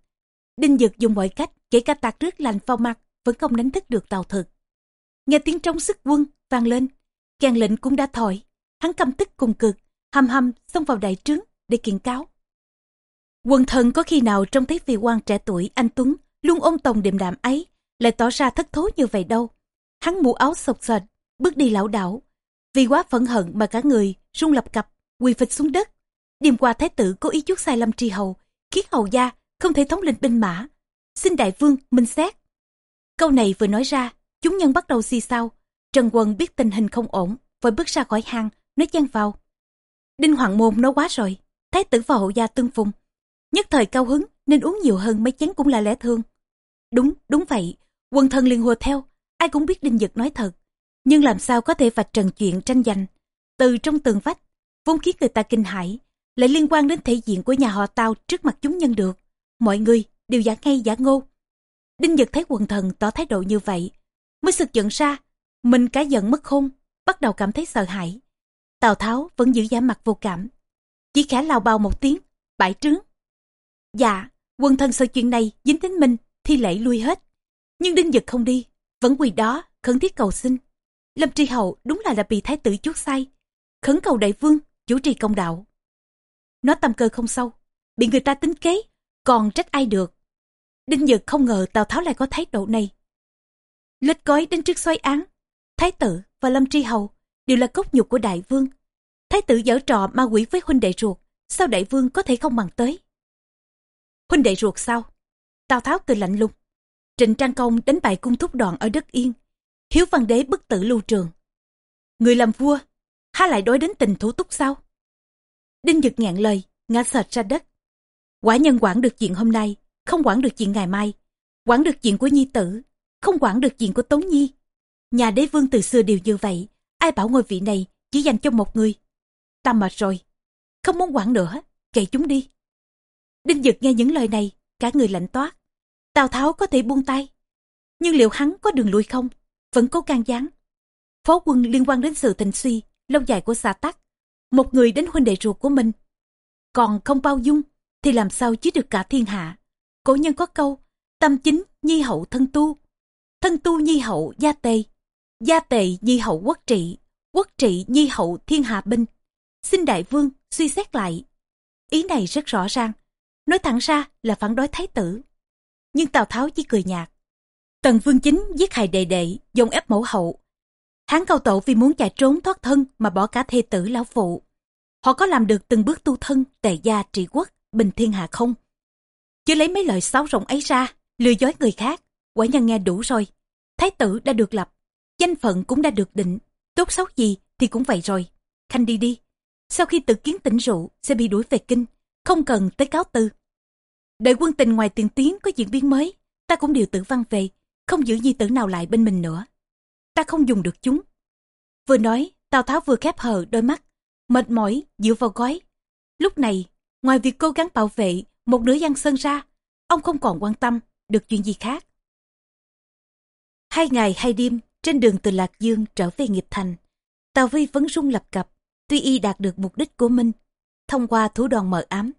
Đinh Dực dùng mọi cách, kể cả tạc nước lạnh vào mặt, vẫn không đánh thức được Tào Thực. Nghe tiếng trống sức quân vang lên, kèn lệnh cũng đã thổi. Hắn căm tức cùng cực, hầm hầm xông vào đại trướng để kiện cáo. Quần thần có khi nào trông thấy vị quan trẻ tuổi anh Tuấn luôn ôn tồn điềm đạm ấy lại tỏ ra thất thố như vậy đâu. Hắn mũ áo sộc sệt, bước đi lão đảo. Vì quá phẫn hận mà cả người rung lập cập, quỳ phịch xuống đất. Đêm qua thái tử có ý chút sai lâm tri hầu, khiến hầu gia không thể thống lĩnh binh mã. Xin đại vương minh xét. Câu này vừa nói ra, chúng nhân bắt đầu xì xao. Trần Quân biết tình hình không ổn, vội bước ra khỏi hang, nói chen vào. Đinh Hoàng Môn nói quá rồi, thái tử và hậu gia tương phùng. Nhất thời cao hứng nên uống nhiều hơn mấy chén cũng là lẽ thương. Đúng, đúng vậy, quần thần liền hùa theo, ai cũng biết Đinh Dực nói thật. Nhưng làm sao có thể vạch trần chuyện tranh giành. Từ trong tường vách, vốn khiến người ta kinh hãi, lại liên quan đến thể diện của nhà họ Tao trước mặt chúng nhân được. Mọi người đều giả ngay giả ngô. Đinh nhật thấy quần thần tỏ thái độ như vậy, mới sực giận ra, mình cả giận mất khôn, bắt đầu cảm thấy sợ hãi. Tào Tháo vẫn giữ giả mặt vô cảm, chỉ khẽ lao bao một tiếng, bãi trướng. Dạ, quân thần sợ chuyện này dính đến mình thì lễ lui hết. Nhưng Đinh nhật không đi, vẫn quỳ đó, khẩn thiết cầu xin. Lâm Tri Hậu đúng là đã bị thái tử chuốt sai. khấn cầu đại vương, chủ trì công đạo. Nó tâm cơ không sâu, bị người ta tính kế, còn trách ai được. Đinh nhật không ngờ Tào Tháo lại có thái độ này. Lết gói đến trước xoay án, thái tử và Lâm Tri Hầu đều là cốt nhục của đại vương. Thái tử giở trò ma quỷ với huynh đệ ruột, sao đại vương có thể không bằng tới? Huynh đệ ruột sao? Tào Tháo cười lạnh lùng. Trịnh Trang Công đánh bại cung thúc đoàn ở đất Yên. Hiếu Văn Đế bức tử lưu trường. Người làm vua, há lại đối đến tình thủ túc sao? Đinh Dực ngạn lời, ngã sệt ra đất. Quả nhân quản được chuyện hôm nay, không quản được chuyện ngày mai. Quản được chuyện của nhi tử, không quản được chuyện của Tống Nhi. Nhà đế vương từ xưa đều như vậy, ai bảo ngôi vị này chỉ dành cho một người. Ta mệt rồi, không muốn quản nữa, kệ chúng đi. Đinh Dực nghe những lời này, cả người lạnh toát. Tào Tháo có thể buông tay. Nhưng liệu hắn có đường lui không? Vẫn cố can gián. Phó quân liên quan đến sự tình suy, lâu dài của xã tắc. Một người đến huynh đệ ruột của mình. Còn không bao dung, thì làm sao chứ được cả thiên hạ. Cổ nhân có câu, tâm chính, nhi hậu thân tu. Thân tu nhi hậu gia tề. Gia tề nhi hậu quốc trị. Quốc trị nhi hậu thiên hạ binh. Xin đại vương suy xét lại. Ý này rất rõ ràng. Nói thẳng ra là phản đối thái tử nhưng Tào Tháo chỉ cười nhạt. Tần Vương Chính giết hại đệ đệ, dùng ép mẫu hậu. Hán cao tổ vì muốn chạy trốn thoát thân mà bỏ cả thê tử lão phụ. Họ có làm được từng bước tu thân, tề gia trị quốc, bình thiên hạ không? Chứ lấy mấy lời xáo rộng ấy ra, lừa dối người khác, quả nhân nghe đủ rồi. Thái tử đã được lập, danh phận cũng đã được định, tốt xấu gì thì cũng vậy rồi. Khanh đi đi, sau khi tự kiến tỉnh rượu sẽ bị đuổi về kinh, không cần tới cáo tư. Đợi quân tình ngoài tiền tiến có diễn biến mới, ta cũng điều tử văn về, không giữ nhi tử nào lại bên mình nữa. Ta không dùng được chúng. Vừa nói, Tào Tháo vừa khép hờ đôi mắt, mệt mỏi, dựa vào gói. Lúc này, ngoài việc cố gắng bảo vệ một nửa giang sơn ra, ông không còn quan tâm được chuyện gì khác. Hai ngày hai đêm, trên đường từ Lạc Dương trở về nghiệp thành, Tào Vi vẫn rung lập cập, tuy y đạt được mục đích của mình, thông qua thủ đoàn mờ ám,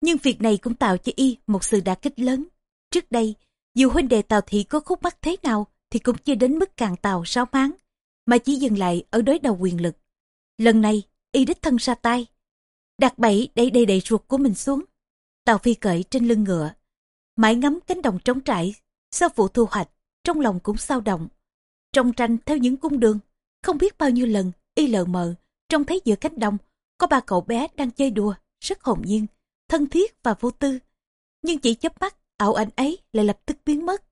nhưng việc này cũng tạo cho y một sự đả kích lớn. Trước đây, dù huynh đệ Tào Thị có khúc mắc thế nào thì cũng chưa đến mức càng tàu sáo máng, mà chỉ dừng lại ở đối đầu quyền lực. Lần này, y đích thân ra tay, đặt bẫy đẩy đầy đầy ruột của mình xuống. Tào Phi cởi trên lưng ngựa, mãi ngắm cánh đồng trống trải, sau vụ thu hoạch, trong lòng cũng sao động. Trong tranh theo những cung đường, không biết bao nhiêu lần, y lờ mờ, trông thấy giữa cánh đồng, có ba cậu bé đang chơi đùa, rất hồn nhiên, thân thiết và vô tư. Nhưng chỉ chớp mắt, ảo ảnh ấy lại lập tức biến mất.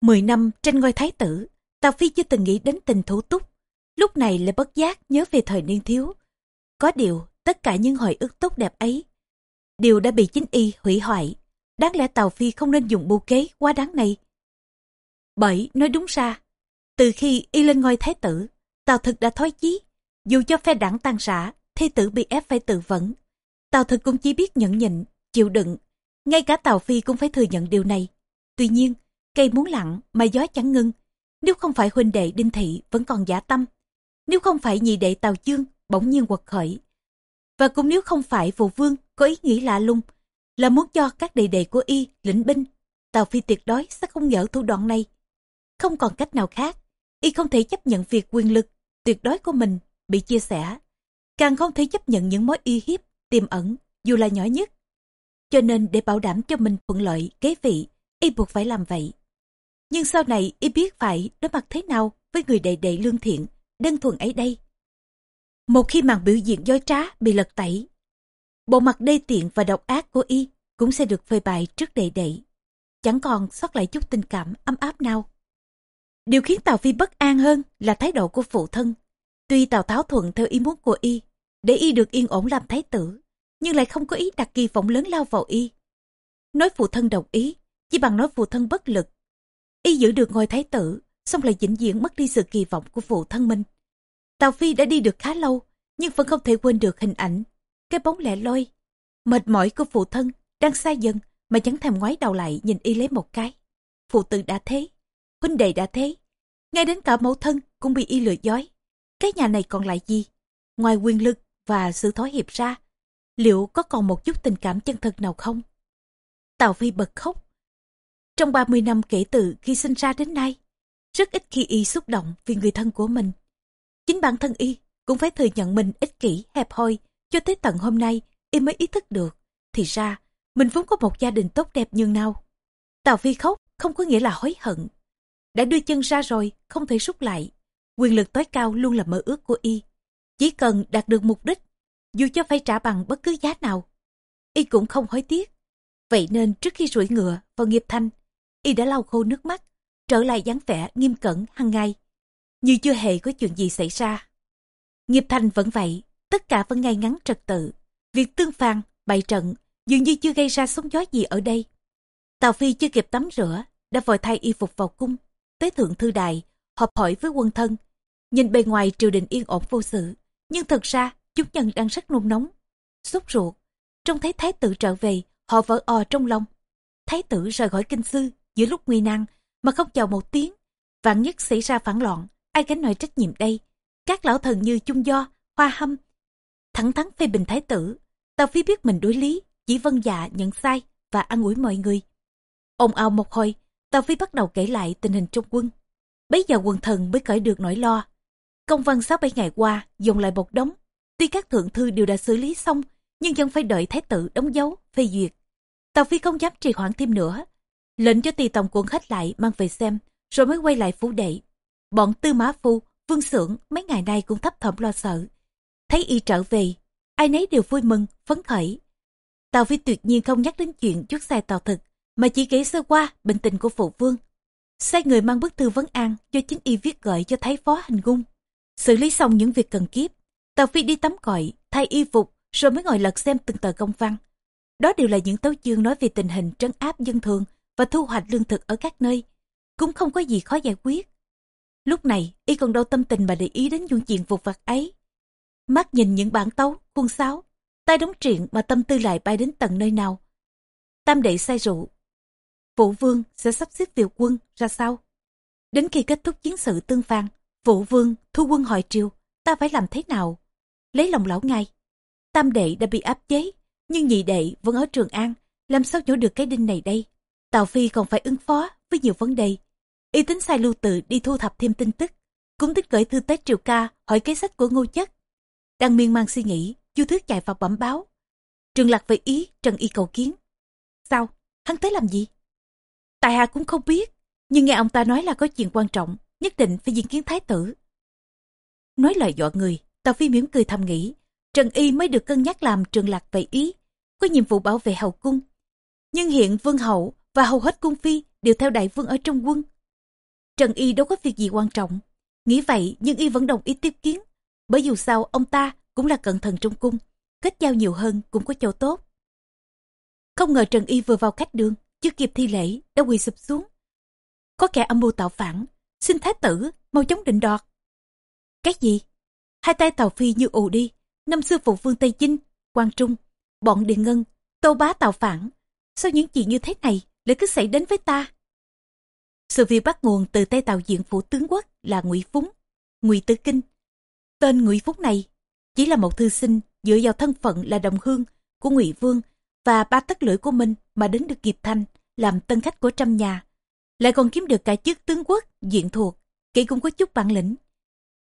Mười năm trên ngôi thái tử, Tào Phi chưa từng nghĩ đến tình thủ túc. Lúc này lại bất giác nhớ về thời niên thiếu. Có điều, tất cả những hồi ức tốt đẹp ấy, đều đã bị chính y hủy hoại. Đáng lẽ Tào Phi không nên dùng bưu kế quá đáng này. Bởi, nói đúng ra, từ khi y lên ngôi thái tử, Tào thực đã thói chí, dù cho phe đảng tan rã, thê tử bị ép phải tự vẫn. Tào thực cũng chỉ biết nhẫn nhịn, chịu đựng. Ngay cả Tào Phi cũng phải thừa nhận điều này. Tuy nhiên, cây muốn lặng mà gió chẳng ngưng. Nếu không phải huynh đệ Đinh Thị vẫn còn giả tâm. Nếu không phải nhị đệ Tào Chương bỗng nhiên quật khởi. Và cũng nếu không phải phụ vương có ý nghĩ lạ lùng, là muốn cho các đệ đệ của y lĩnh binh, Tào Phi tuyệt đối sẽ không nhỡ thủ đoạn này. Không còn cách nào khác, y không thể chấp nhận việc quyền lực tuyệt đối của mình bị chia sẻ. Càng không thể chấp nhận những mối uy hiếp tiềm ẩn dù là nhỏ nhất. Cho nên để bảo đảm cho mình thuận lợi kế vị, y buộc phải làm vậy. Nhưng sau này y biết phải đối mặt thế nào với người đệ đệ lương thiện, đơn thuần ấy đây. Một khi màn biểu diễn dối trá bị lật tẩy, bộ mặt đê tiện và độc ác của y cũng sẽ được phơi bày trước đệ đệ. Chẳng còn sót lại chút tình cảm ấm áp nào. Điều khiến Tào Phi bất an hơn là thái độ của phụ thân. Tuy Tào Tháo thuận theo ý muốn của y, để y được yên ổn làm thái tử, nhưng lại không có ý đặt kỳ vọng lớn lao vào y. Nói phụ thân đồng ý, chỉ bằng nói phụ thân bất lực. Y giữ được ngôi thái tử, xong lại vĩnh viễn mất đi sự kỳ vọng của phụ thân mình. Tào Phi đã đi được khá lâu, nhưng vẫn không thể quên được hình ảnh, cái bóng lẻ loi. Mệt mỏi của phụ thân, đang xa dần, mà chẳng thèm ngoái đầu lại nhìn y lấy một cái. Phụ tử đã thế, huynh đệ đã thế, ngay đến cả mẫu thân cũng bị y lừa dối. Cái nhà này còn lại gì? Ngoài quyền lực và sự thói hiệp ra, liệu có còn một chút tình cảm chân thật nào không? Tào Phi bật khóc. Trong 30 năm kể từ khi sinh ra đến nay, rất ít khi y xúc động vì người thân của mình. Chính bản thân y cũng phải thừa nhận mình ích kỷ, hẹp hòi, cho tới tận hôm nay y mới ý thức được. Thì ra, mình vốn có một gia đình tốt đẹp như nào. Tào Phi khóc không có nghĩa là hối hận. Đã đưa chân ra rồi, không thể rút lại. Quyền lực tối cao luôn là mơ ước của y. Chỉ cần đạt được mục đích, dù cho phải trả bằng bất cứ giá nào, y cũng không hối tiếc. Vậy nên trước khi rủi ngựa vào nghiệp thanh, y đã lau khô nước mắt, trở lại dáng vẻ nghiêm cẩn hằng ngày, như chưa hề có chuyện gì xảy ra. Nghiệp thanh vẫn vậy, tất cả vẫn ngay ngắn trật tự. Việc tương phàn, bày trận, dường như chưa gây ra sóng gió gì ở đây. Tào Phi chưa kịp tắm rửa, đã vội thay y phục vào cung, tới thượng thư đài, họp hỏi với quân thân. Nhìn bề ngoài triều đình yên ổn vô sự, nhưng thật ra chúng nhân đang rất nôn nóng, sốt ruột. Trông thấy thái tử trở về, họ vỡ ò trong lòng. Thái tử rời khỏi kinh sư giữa lúc nguy nan mà không chào một tiếng. Vạn nhất xảy ra phản loạn, ai gánh nổi trách nhiệm đây? Các lão thần như Chung Do, Hoa Hâm, thẳng thắn phê bình thái tử. Tào Phi biết mình đối lý, chỉ vân dạ nhận sai và ăn ủi mọi người. Ông ao một hồi, Tào Phi bắt đầu kể lại tình hình trong quân. Bấy giờ quần thần mới cởi được nỗi lo. Công văn sáu bảy ngày qua dùng lại một đống. Tuy các thượng thư đều đã xử lý xong, nhưng vẫn phải đợi thái tử đóng dấu, phê duyệt. Tào Phi không dám trì hoãn thêm nữa. Lệnh cho tỳ tổng quân khách lại mang về xem, rồi mới quay lại phủ đệ. Bọn tư mã phu, vương xưởng mấy ngày nay cũng thấp thỏm lo sợ. Thấy y trở về, ai nấy đều vui mừng, phấn khởi. Tào Phi tuyệt nhiên không nhắc đến chuyện chút sai tào thực, mà chỉ kể sơ qua bệnh tình của phụ vương. Sai người mang bức thư vấn an do chính y viết gửi cho thái phó hành cung. Xử lý xong những việc cần kiếp, Tàu Phi đi tắm còi, thay y phục, rồi mới ngồi lật xem từng tờ công văn. Đó đều là những tấu chương nói về tình hình trấn áp dân thường và thu hoạch lương thực ở các nơi. Cũng không có gì khó giải quyết. Lúc này, y còn đâu tâm tình mà để ý đến những chuyện vụt vặt ấy. Mắt nhìn những bản tấu, khuôn sáo, tay đóng truyện mà tâm tư lại bay đến tận nơi nào. Tam đệ say rượu. Vũ vương sẽ sắp xếp điều quân ra sao? Đến khi kết thúc chiến sự tương phan, vũ vương thu quân hỏi triều, ta phải làm thế nào? Lấy lòng lão ngay. Tam đệ đã bị áp chế, nhưng nhị đệ vẫn ở Trường An, làm sao nhổ được cái đinh này đây? Tào Phi còn phải ứng phó với nhiều vấn đề. Y tính sai lưu tự đi thu thập thêm tin tức, cũng thích gửi thư tới Triều Ca hỏi cái sách của Ngô Chất. Đang miên man suy nghĩ, Chu Thước chạy vào bẩm báo. Trường Lạc về ý Trần Y cầu kiến. Sao? Hắn tới làm gì? tài hạ cũng không biết, nhưng nghe ông ta nói là có chuyện quan trọng, nhất định phải diện kiến thái tử. Nói lời dọa người, Tào Phi mỉm cười thầm nghĩ, Trần Y mới được cân nhắc làm trường lạc vậy ý, có nhiệm vụ bảo vệ hậu cung. Nhưng hiện vương hậu và hầu hết cung phi đều theo đại vương ở trong quân. Trần Y đâu có việc gì quan trọng. Nghĩ vậy nhưng Y vẫn đồng ý tiếp kiến, bởi dù sao ông ta cũng là cận thần trong cung, kết giao nhiều hơn cũng có chỗ tốt. Không ngờ Trần Y vừa vào khách đường, chưa kịp thi lễ, đã quỳ sụp xuống. Có kẻ âm mưu tạo phản, xin thái tử, mau chống định đoạt. Cái gì? Hai tay Tàu Phi như ù đi, năm xưa phụ vương Tây Chinh, Quang Trung, bọn Điện Ngân, Tô Bá tào phản. Sao những chuyện như thế này lại cứ xảy đến với ta? Sự việc bắt nguồn từ tay tàu diện phủ tướng quốc là Ngụy Phúng, Ngụy Tử Kinh. Tên Ngụy Phúng này chỉ là một thư sinh dựa vào thân phận là đồng hương của Ngụy Vương và ba tất lưỡi của mình mà đến được nghiệp thanh làm tân khách của trăm nhà. Lại còn kiếm được cả chức tướng quốc, diện thuộc, kỹ cũng có chút bản lĩnh.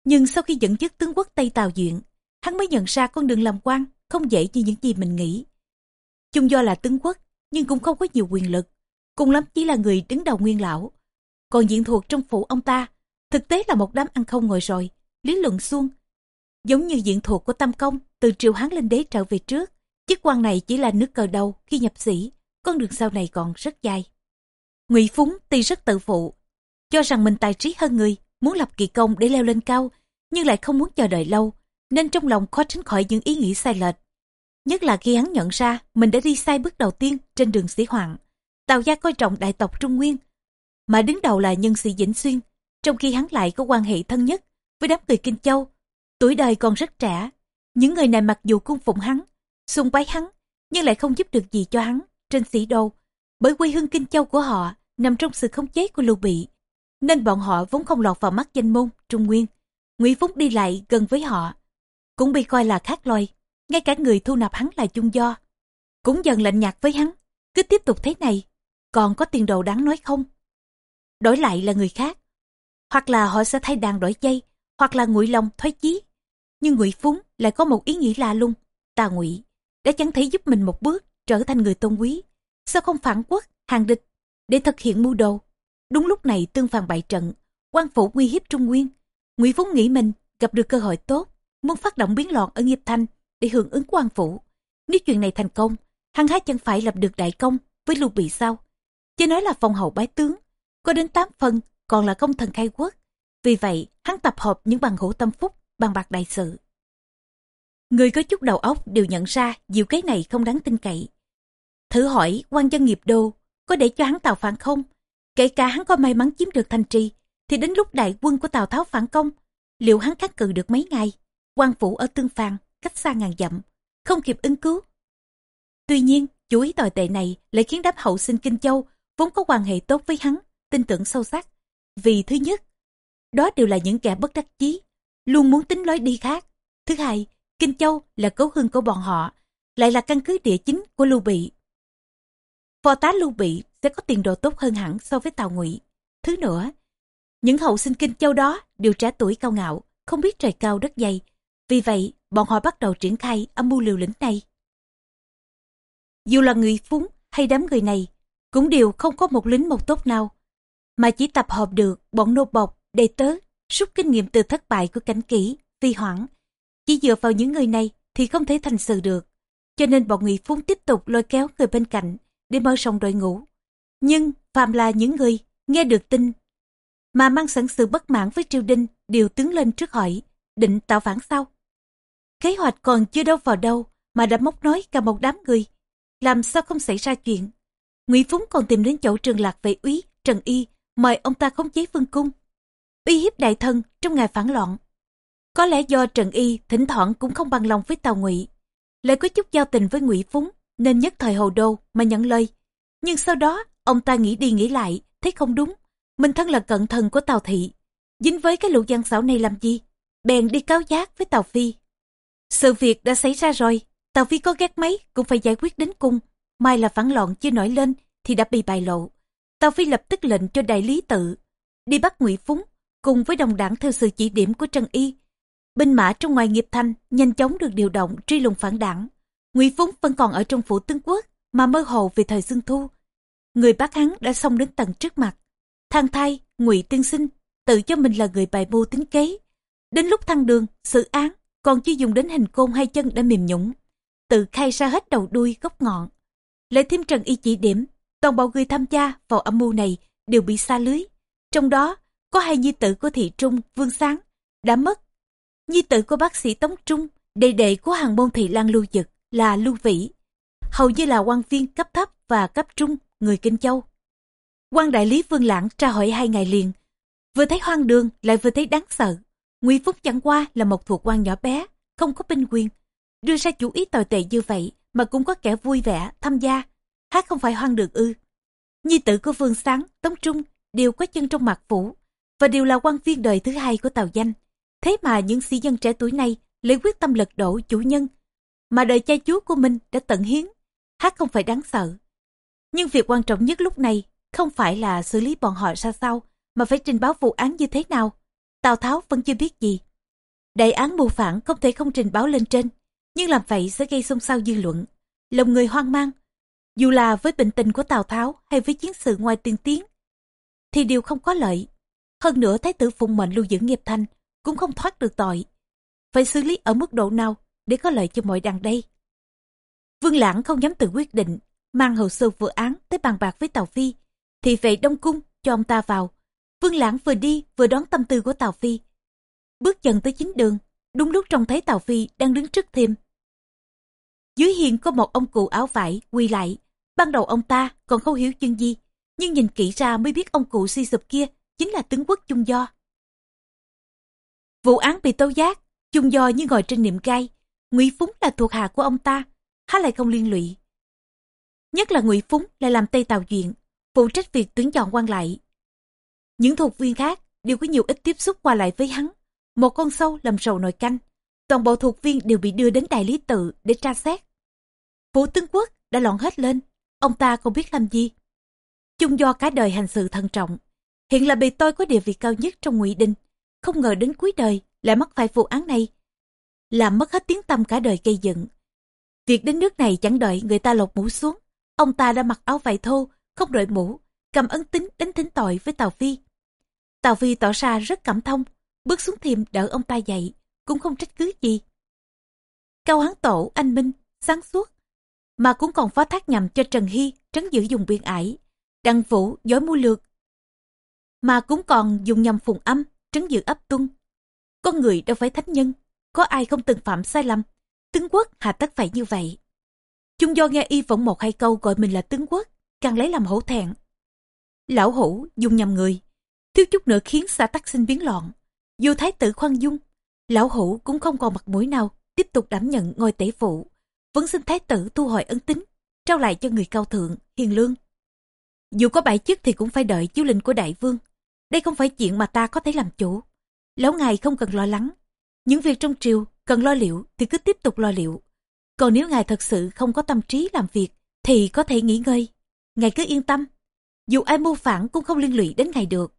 Nhưng sau khi dẫn chức tướng quốc Tây Tào Duyện, hắn mới nhận ra con đường làm quan không dễ như những gì mình nghĩ. Chung do là tướng quốc, nhưng cũng không có nhiều quyền lực, cùng lắm chỉ là người đứng đầu nguyên lão. Còn diện thuộc trong phủ ông ta, thực tế là một đám ăn không ngồi rồi, lý luận xuông. Giống như diện thuộc của Tam Công từ triều Hán lên đế trở về trước, chức quan này chỉ là nước cờ đầu khi nhập sĩ, con đường sau này còn rất dài. Ngụy Phúng tuy rất tự phụ, cho rằng mình tài trí hơn người, muốn lập kỳ công để leo lên cao, nhưng lại không muốn chờ đợi lâu, nên trong lòng khó tránh khỏi những ý nghĩ sai lệch. Nhất là khi hắn nhận ra mình đã đi sai bước đầu tiên trên đường sĩ hoàng Tào gia coi trọng đại tộc Trung Nguyên, mà đứng đầu là nhân sĩ Vĩnh Xuyên, trong khi hắn lại có quan hệ thân nhất với đám người Kinh Châu. Tuổi đời còn rất trẻ, những người này mặc dù cung phụng hắn, xung bái hắn, nhưng lại không giúp được gì cho hắn trên sĩ đô, bởi quê hương Kinh Châu của họ nằm trong sự khống chế của Lưu Bị, nên bọn họ vốn không lọt vào mắt danh môn Trung Nguyên. Ngụy Phúc đi lại gần với họ, cũng bị coi là khác loài, ngay cả người thu nạp hắn là chung do. Cũng dần lạnh nhạt với hắn, cứ tiếp tục thế này, còn có tiền đồ đáng nói không? Đổi lại là người khác, hoặc là họ sẽ thay đàn đổi dây, hoặc là ngụy lòng thoái chí. Nhưng ngụy Phúng lại có một ý nghĩ lạ lung, tà ngụy đã chẳng thể giúp mình một bước trở thành người tôn quý. Sao không phản quốc, hàng địch để thực hiện mưu đồ? Đúng lúc này tương phàn bại trận, quan phủ nguy hiếp Trung Nguyên. Ngụy Phúng nghĩ mình gặp được cơ hội tốt, muốn phát động biến loạn ở nghiệp thanh để hưởng ứng quan phủ. Nếu chuyện này thành công, hắn há chẳng phải lập được đại công với lưu bị sao? Chứ nói là phong hậu bái tướng, có đến 8 phần còn là công thần khai quốc. Vì vậy, hắn tập hợp những bằng hữu tâm phúc, bằng bạc đại sự. Người có chút đầu óc đều nhận ra diệu kế này không đáng tin cậy. Thử hỏi quan dân nghiệp đô có để cho hắn Tào phản không? Kể cả hắn có may mắn chiếm được thành trì, thì đến lúc đại quân của Tào Tháo phản công, liệu hắn kháng cự được mấy ngày? quan phủ ở Tương Phàn, cách xa ngàn dặm, không kịp ứng cứu. Tuy nhiên, chú ý tồi tệ này lại khiến đám hậu sinh Kinh Châu vốn có quan hệ tốt với hắn, tin tưởng sâu sắc. Vì thứ nhất, đó đều là những kẻ bất đắc chí, luôn muốn tính lối đi khác. Thứ hai, Kinh Châu là cấu hương của bọn họ, lại là căn cứ địa chính của Lưu Bị. Phò tá Lưu Bị sẽ có tiền đồ tốt hơn hẳn so với Tào Ngụy. Thứ nữa, những hậu sinh Kinh Châu đó đều trẻ tuổi cao ngạo, không biết trời cao đất dày. Vì vậy, bọn họ bắt đầu triển khai âm mưu liều lĩnh này. Dù là người phúng hay đám người này, cũng đều không có một lính một tốt nào, mà chỉ tập hợp được bọn nô bộc, đầy tớ, rút kinh nghiệm từ thất bại của cảnh kỷ, vi hoãn. Chỉ dựa vào những người này thì không thể thành sự được. Cho nên bọn Ngụy Phúng tiếp tục lôi kéo người bên cạnh để mở rộng đội ngũ. Nhưng, phạm là những người nghe được tin mà mang sẵn sự bất mãn với triều đình, đều tướng lên trước hỏi, định tạo phản sau kế hoạch còn chưa đâu vào đâu mà đã móc nói cả một đám người. Làm sao không xảy ra chuyện? Ngụy phúng còn tìm đến chỗ trường lạc vệ úy trần y, mời ông ta khống chế vương cung. Uy hiếp đại thân trong ngày phản loạn. Có lẽ do trần y thỉnh thoảng cũng không bằng lòng với tàu ngụy. Lại có chút giao tình với ngụy phúng nên nhất thời hồ đô mà nhận lời. Nhưng sau đó ông ta nghĩ đi nghĩ lại, thấy không đúng. Mình thân là cận thần của tàu thị. Dính với cái lũ gian xảo này làm gì? Bèn đi cáo giác với tàu phi. Sự việc đã xảy ra rồi. Tàu phi có ghét mấy, cũng phải giải quyết đến cùng. Mai là phản loạn chưa nổi lên, thì đã bị bại lộ. Tàu phi lập tức lệnh cho đại lý tự đi bắt ngụy phúng, cùng với đồng đảng theo sự chỉ điểm của trần y. Binh mã trong ngoài nghiệp thanh nhanh chóng được điều động truy lùng phản đảng. Ngụy phúng vẫn còn ở trong phủ tướng quốc, mà mơ hồ về thời xuân thu người bác hắn đã xông đến tầng trước mặt. Thang thay ngụy tiên sinh, tự cho mình là người bài mưu tính kế. Đến lúc thăng đường, xử án, còn chưa dùng đến hình côn hai chân đã mềm nhũng. Tự khai ra hết đầu đuôi gốc ngọn. Lại thêm trần y chỉ điểm, toàn bộ người tham gia vào âm mưu này đều bị xa lưới. Trong đó, có hai nhi tử của thị trung vương sáng đã mất. Nhi tử của bác sĩ tống trung, đệ đệ của hàng môn thị lan lưu dực là lưu vĩ, hầu như là quan viên cấp thấp và cấp trung người kinh châu. Quan đại lý vương lãng tra hỏi hai ngày liền, vừa thấy hoang đường lại vừa thấy đáng sợ. Nguy phúc chẳng qua là một thuộc quan nhỏ bé, không có binh quyền. Đưa ra chủ ý tồi tệ như vậy mà cũng có kẻ vui vẻ tham gia hát không phải hoang đường ư? Nhi tử của vương sáng, tống trung đều có chân trong mặt phủ và đều là quan viên đời thứ hai của tàu danh. Thế mà những sĩ dân trẻ tuổi này lấy quyết tâm lật đổ chủ nhân mà đời cha chúa của mình đã tận hiến hát không phải đáng sợ? Nhưng việc quan trọng nhất lúc này không phải là xử lý bọn họ ra sao, mà phải trình báo vụ án như thế nào. Tào tháo vẫn chưa biết gì. Đại án mưu phản không thể không trình báo lên trên, nhưng làm vậy sẽ gây xôn xao dư luận, lòng người hoang mang. Dù là với bình tình của tào tháo hay với chiến sự ngoài tiên tiến, thì đều không có lợi. Hơn nữa thái tử phụng mệnh lưu giữ nghiệp thanh cũng không thoát được tội. Phải xử lý ở mức độ nào để có lợi cho mọi đằng đây? Vương lãng không dám tự quyết định mang hồ sơ vụ án tới bàn bạc với tào phi, thì về đông cung cho ông ta vào. Vương lãng vừa đi vừa đón tâm tư của tào phi. Bước dần tới chính đường, đúng lúc trông thấy tào phi đang đứng trước thêm. Dưới hiên có một ông cụ áo vải quỳ lại. Ban đầu ông ta còn không hiểu chuyện gì, nhưng nhìn kỹ ra mới biết ông cụ suy sụp kia chính là tướng quốc chung do. Vụ án bị tố giác, chung do như ngồi trên niệm gai. Ngụy phúng là thuộc hạ của ông ta, há lại không liên lụy nhất là ngụy phúng lại làm tây tào duyện, phụ trách việc tuyển chọn quan lại. Những thuộc viên khác đều có nhiều ít tiếp xúc qua lại với hắn. Một con sâu làm sầu nồi canh. Toàn bộ thuộc viên đều bị đưa đến đại lý tự để tra xét. Phủ tướng quốc đã loạn hết lên. Ông ta không biết làm gì. Chung do cả đời hành sự thận trọng. Hiện là bề tôi có địa vị cao nhất trong ngụy đình không ngờ đến cuối đời lại mắc phải vụ án này. Làm mất hết tiếng tâm cả đời gây dựng. Việc đến nước này chẳng đợi người ta lột mũ xuống ông ta đã mặc áo vải thô, không đội mũ, cầm ấn tính đến thính tội với Tào phi. Tào phi tỏ ra rất cảm thông, bước xuống thiềm đỡ ông ta dậy, cũng không trách cứ gì. Cao hán tổ, anh minh, sáng suốt, mà cũng còn phó thác nhằm cho trần hy trấn giữ dùng biên ải, đặng vũ dối mưu lược, mà cũng còn dùng nhầm phùng âm trấn giữ ấp tuân. Con người đâu phải thánh nhân, có ai không từng phạm sai lầm. Tướng quốc hà tất phải như vậy chung do nghe y vẫn một hai câu gọi mình là tướng quốc, càng lấy làm hổ thẹn. Lão hủ dùng nhầm người. Thiếu chút nữa khiến xã tắc sinh biến loạn. Dù thái tử khoan dung, lão hủ cũng không còn mặt mũi nào tiếp tục đảm nhận ngôi tể phụ. Vẫn xin thái tử thu hồi ân tính, trao lại cho người cao thượng, hiền lương. Dù có bãi chức thì cũng phải đợi chiếu lệnh của đại vương. Đây không phải chuyện mà ta có thể làm chủ. Lão ngài không cần lo lắng. Những việc trong triều cần lo liệu thì cứ tiếp tục lo liệu còn nếu ngài thật sự không có tâm trí làm việc, thì có thể nghỉ ngơi. Ngài cứ yên tâm. Dù ai mưu phản cũng không liên lụy đến ngài được.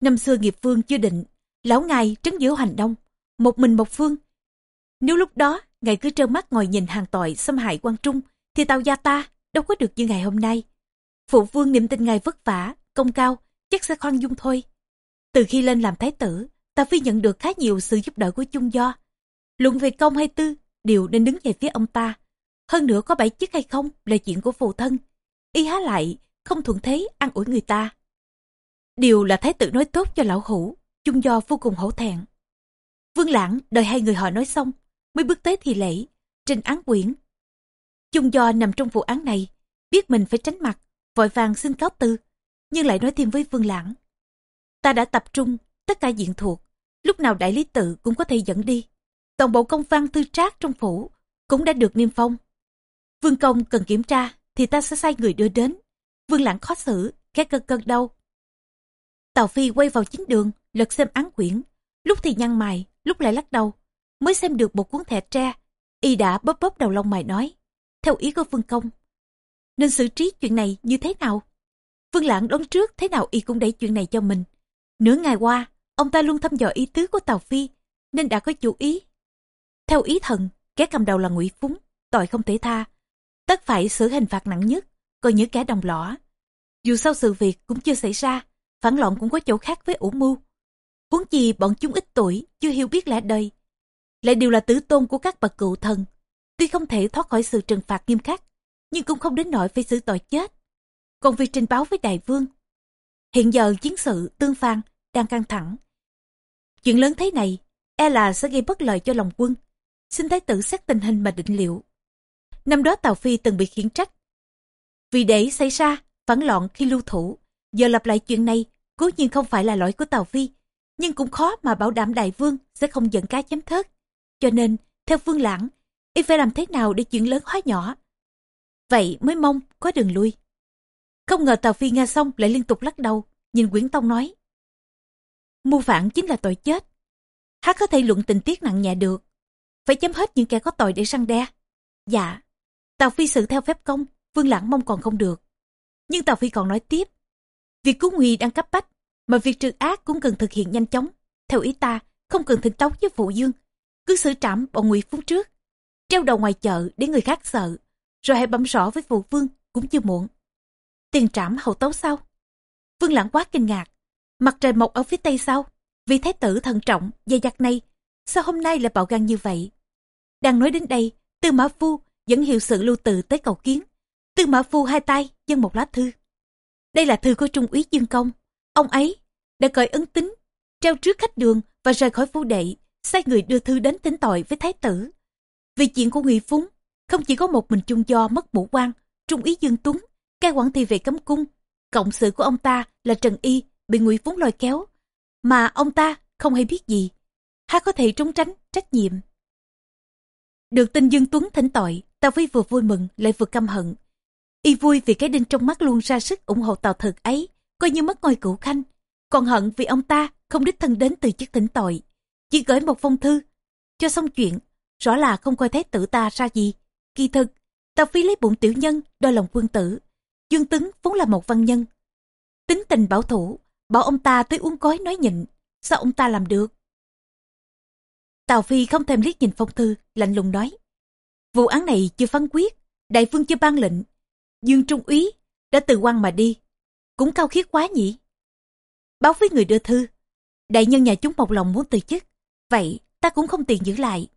Năm xưa nghiệp vương chưa định, lão ngài trấn giữ hành đông, một mình một phương. Nếu lúc đó, ngài cứ trơ mắt ngồi nhìn hàng tội xâm hại quan trung, thì tàu gia ta đâu có được như ngày hôm nay. Phụ vương niệm tin ngài vất vả, công cao, chắc sẽ khoan dung thôi. Từ khi lên làm thái tử, ta phi nhận được khá nhiều sự giúp đỡ của chung do. Luận về công hay tư đều nên đứng về phía ông ta. Hơn nữa có bảy chức hay không là chuyện của phụ thân. Y há lại, không thuận thế ăn ủi người ta. Điều là thái tử nói tốt cho lão hủ, chung do vô cùng hổ thẹn. Vương lãng đợi hai người họ nói xong, mới bước tới thì lễ, trình án quyển. Chung do nằm trong vụ án này, biết mình phải tránh mặt, vội vàng xin cáo từ, nhưng lại nói thêm với vương lãng. Ta đã tập trung, tất cả diện thuộc, lúc nào đại lý tự cũng có thể dẫn đi toàn bộ công văn thư trác trong phủ cũng đã được niêm phong. Vương công cần kiểm tra thì ta sẽ sai người đưa đến. Vương lãng khó xử, khẽ cơn cơn đau. Tào phi quay vào chính đường, lật xem án quyển. Lúc thì nhăn mày, lúc lại lắc đầu, mới xem được một cuốn thẻ tre. Y đã bóp bóp đầu lông mày nói, theo ý của vương công, nên xử trí chuyện này như thế nào? Vương lãng đoán trước thế nào y cũng đẩy chuyện này cho mình. Nửa ngày qua, ông ta luôn thăm dò ý tứ của tào phi, nên đã có chủ ý theo ý thần, kẻ cầm đầu là ngụy phúng, tội không thể tha. Tất phải xử hình phạt nặng nhất còn những kẻ đồng lõa. Dù sau sự việc cũng chưa xảy ra, phản loạn cũng có chỗ khác với ủ mưu. Huống chi bọn chúng ít tuổi, chưa hiểu biết lẽ đời. Lại đều là tử tôn của các bậc cựu thần. Tuy không thể thoát khỏi sự trừng phạt nghiêm khắc, nhưng cũng không đến nỗi phải xử tội chết. Còn việc trình báo với đại vương, hiện giờ chiến sự tương phan đang căng thẳng. Chuyện lớn thế này e là sẽ gây bất lợi cho lòng quân xin thái tử xét tình hình mà định liệu năm đó tào phi từng bị khiển trách vì để xảy ra phản loạn khi lưu thủ giờ lặp lại chuyện này cố nhiên không phải là lỗi của tào phi nhưng cũng khó mà bảo đảm đại vương sẽ không giận cá chém thớt cho nên theo vương lãng y phải làm thế nào để chuyện lớn hóa nhỏ. Vậy mới mong có đường lui. Không ngờ Tào Phi nghe xong lại liên tục lắc đầu, nhìn Quyển Tông nói. Mưu phản chính là tội chết. Hát có thể luận tình tiết nặng nhẹ được. Phải chấm hết những kẻ có tội để răng đe. Dạ, Tào Phi xử theo phép công, Vương Lãng mong còn không được. Nhưng Tào Phi còn nói tiếp. Việc cứu nguy đang cấp bách, mà việc trừ ác cũng cần thực hiện nhanh chóng. Theo ý ta, không cần thỉnh tấu với phụ dương. Cứ xử trảm bọn ngụy phú trước. Treo đầu ngoài chợ để người khác sợ. Rồi hãy bấm rõ với phụ vương, cũng chưa muộn. Tiền trảm hậu tấu sau. Vương Lãng quá kinh ngạc. Mặt trời mọc ở phía tây sau, Vì thái tử thận trọng, dày dặt này, sao hôm nay lại bạo gan như vậy? Đang nói đến đây, Tư Mã Phu dẫn hiệu sự lưu từ tới cầu kiến. Tư Mã Phu hai tay dâng một lá thư. Đây là thư của Trung úy Dương Công. Ông ấy đã cởi ấn tính, treo trước khách đường và rời khỏi phu đệ, sai người đưa thư đến tính tội với thái tử. Vì chuyện của Ngụy Phúng, không chỉ có một mình chung do mất mũ quan, Trung úy Dương Tuấn, cai quản thị vệ cấm cung, cộng sự của ông ta là Trần Y bị Ngụy Phúng lôi kéo, mà ông ta không hay biết gì. Hay có thể trốn tránh trách nhiệm. Được tin Dương Tuấn thỉnh tội, Tào Phi vừa vui mừng lại vừa căm hận. Y vui vì cái đinh trong mắt luôn ra sức ủng hộ Tào Thực ấy, coi như mất ngôi cửu khanh. Còn hận vì ông ta không đích thân đến từ chức thỉnh tội. Chỉ gửi một phong thư, cho xong chuyện, rõ là không coi thấy tử ta ra gì. Kỳ thực, Tào Phi lấy bụng tiểu nhân, đo lòng quân tử. Dương Tuấn vốn là một văn nhân. Tính tình bảo thủ, bảo ông ta tới uống cối nói nhịn. Sao ông ta làm được? Tào Phi không thèm liếc nhìn phong thư, lạnh lùng nói. Vụ án này chưa phán quyết, đại vương chưa ban lệnh. Dương Trung úy đã từ quan mà đi. Cũng cao khiết quá nhỉ. Báo với người đưa thư. Đại nhân nhà chúng một lòng muốn từ chức. Vậy ta cũng không tiền giữ lại.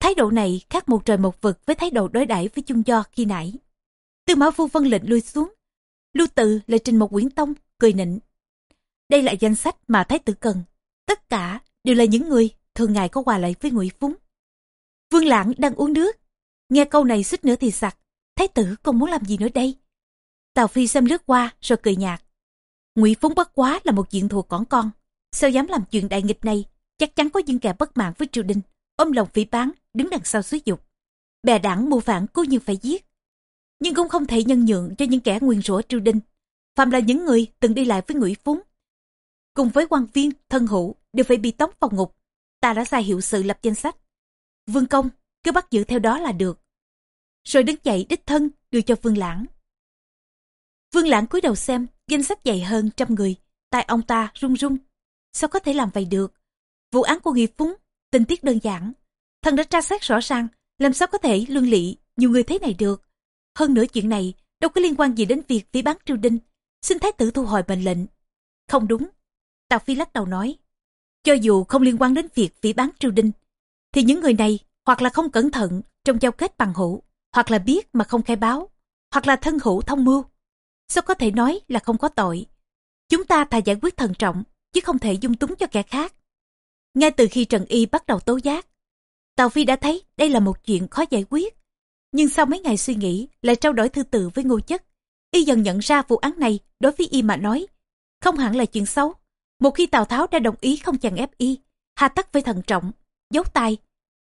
Thái độ này khác một trời một vực với thái độ đối đãi với chung do khi nãy. Tư mã phu vân lệnh lui xuống. Lưu tự lại trình một quyển tông, cười nịnh. Đây là danh sách mà thái tử cần. Tất cả đều là những người thường ngày có quà lại với ngụy phúng. Vương lãng đang uống nước. Nghe câu này xích nữa thì sặc. Thái tử còn muốn làm gì nữa đây? Tào phi xem lướt qua rồi cười nhạt. Ngụy phúng bất quá là một diện thuộc cỏn con. Sao dám làm chuyện đại nghịch này? Chắc chắn có những kẻ bất mãn với triều đình. Ôm lòng phỉ bán đứng đằng sau xúi dục. Bè đảng mưu phản cố nhiên phải giết. Nhưng cũng không thể nhân nhượng cho những kẻ nguyên rủa triều đình. Phạm là những người từng đi lại với ngụy phúng. Cùng với quan viên, thân hữu, đều phải bị tống vào ngục ta đã sai hiệu sự lập danh sách. Vương công, cứ bắt giữ theo đó là được. Rồi đứng dậy đích thân đưa cho Vương Lãng. Vương Lãng cúi đầu xem, danh sách dày hơn trăm người, tay ông ta run run. Sao có thể làm vậy được? Vụ án của nghi phúng, tình tiết đơn giản. Thần đã tra xét rõ ràng, làm sao có thể luân lị nhiều người thế này được. Hơn nữa chuyện này đâu có liên quan gì đến việc phỉ bán triều đình. Xin thái tử thu hồi mệnh lệnh. Không đúng. Tào Phi lắc đầu nói. Cho dù không liên quan đến việc phỉ bán triều đình, thì những người này hoặc là không cẩn thận trong giao kết bằng hữu, hoặc là biết mà không khai báo, hoặc là thân hữu thông mưu. Sao có thể nói là không có tội? Chúng ta thà giải quyết thận trọng, chứ không thể dung túng cho kẻ khác. Ngay từ khi Trần Y bắt đầu tố giác, Tào Phi đã thấy đây là một chuyện khó giải quyết. Nhưng sau mấy ngày suy nghĩ, lại trao đổi thư từ với ngô chất. Y dần nhận ra vụ án này đối với Y mà nói, không hẳn là chuyện xấu. Một khi Tào Tháo đã đồng ý không chèn ép y, hà tắc với thận trọng, giấu tay.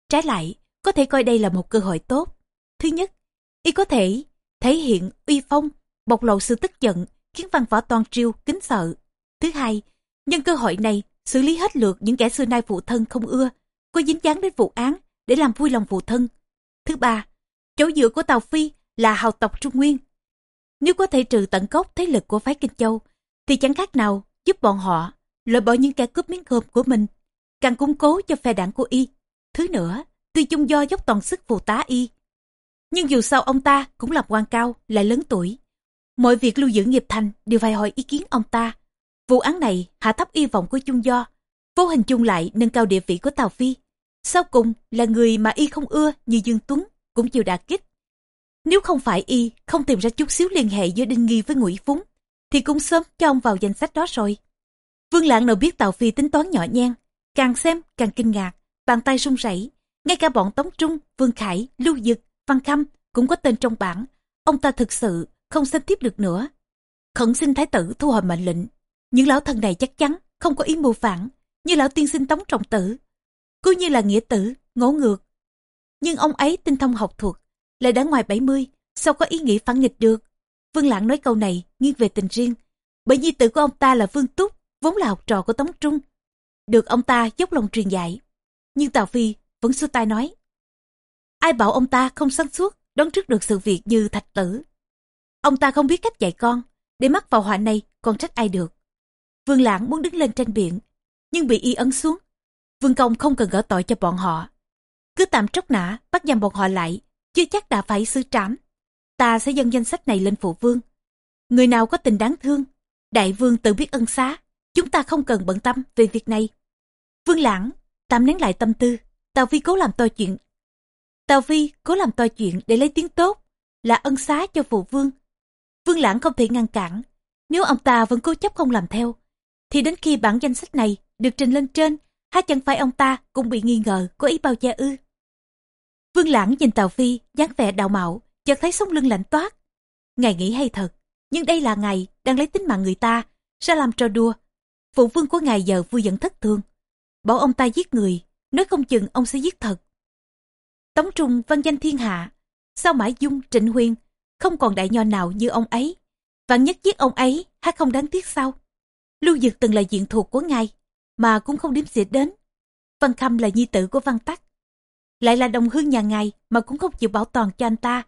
Trái lại, có thể coi đây là một cơ hội tốt. Thứ nhất, y có thể thể hiện uy phong, bộc lộ sự tức giận, khiến văn võ toàn triều kính sợ. Thứ hai, nhân cơ hội này xử lý hết lượt những kẻ xưa nay phụ thân không ưa, có dính dáng đến vụ án để làm vui lòng phụ thân. Thứ ba, chỗ dựa của tàu Phi là hào tộc Trung Nguyên. Nếu có thể trừ tận gốc thế lực của phái Kinh Châu, thì chẳng khác nào giúp bọn họ loại bỏ những kẻ cướp miếng cơm của mình, càng củng cố cho phe đảng của y. Thứ nữa, tuy chung do dốc toàn sức phụ tá y, nhưng dù sao ông ta cũng là quan cao, lại lớn tuổi. Mọi việc lưu giữ nghiệp thành đều phải hỏi ý kiến ông ta. Vụ án này hạ thấp y vọng của chung do, vô hình chung lại nâng cao địa vị của Tào Phi. Sau cùng là người mà y không ưa như Dương Tuấn cũng chịu đả kích. Nếu không phải y không tìm ra chút xíu liên hệ giữa Đinh Nghi với Ngụy Phúng, thì cũng sớm cho ông vào danh sách đó rồi. Vương Lãng nào biết Tào Phi tính toán nhỏ nhen, càng xem càng kinh ngạc, bàn tay run rẩy. Ngay cả bọn Tống Trung, Vương Khải, Lưu Dực, Văn Khâm cũng có tên trong bảng. Ông ta thực sự không xem tiếp được nữa. Khẩn xin Thái tử thu hồi mệnh lệnh. Những lão thần này chắc chắn không có ý mưu phản, như lão tiên sinh Tống Trọng Tử. Cứ như là nghĩa tử, ngỗ ngược. Nhưng ông ấy tinh thông học thuật, lại đã ngoài 70, sao có ý nghĩ phản nghịch được. Vương Lãng nói câu này nghiêng về tình riêng, bởi nhi tử của ông ta là Vương Túc, vốn là học trò của Tống Trung. Được ông ta dốc lòng truyền dạy. Nhưng Tào Phi vẫn xua tay nói, ai bảo ông ta không sáng suốt, đoán trước được sự việc như thạch tử. Ông ta không biết cách dạy con, để mắc vào họa này còn trách ai được. Vương Lãng muốn đứng lên tranh biện, nhưng bị y ấn xuống. Vương Công không cần gỡ tội cho bọn họ. Cứ tạm tróc nã, bắt giam bọn họ lại, chưa chắc đã phải xử trảm. Ta sẽ dâng danh sách này lên phụ vương. Người nào có tình đáng thương, đại vương tự biết ân xá, chúng ta không cần bận tâm về việc này. Vương Lãng, tạm nén lại tâm tư, Tào Phi cố làm to chuyện. Tào Phi cố làm to chuyện để lấy tiếng tốt, là ân xá cho phụ vương. Vương Lãng không thể ngăn cản, nếu ông ta vẫn cố chấp không làm theo, thì đến khi bản danh sách này được trình lên trên, há chẳng phải ông ta cũng bị nghi ngờ có ý bao che ư. Vương Lãng nhìn Tào Phi, dáng vẻ đạo mạo, chợt thấy sống lưng lạnh toát. ngày nghĩ hay thật, nhưng đây là ngày đang lấy tính mạng người ta, sao làm trò đùa. Phụ vương của ngài giờ vui giận thất thương. Bảo ông ta giết người, nói không chừng ông sẽ giết thật. Tống Trung văn danh thiên hạ, sao Mãi Dung, Trịnh Huyên không còn đại nho nào như ông ấy. Vạn nhất giết ông ấy, hay không đáng tiếc sao? Lưu Dực từng là diện thuộc của ngài, mà cũng không đếm xỉa đến. Văn Khâm là nhi tử của Văn Tắc. Lại là đồng hương nhà ngài mà cũng không chịu bảo toàn cho anh ta.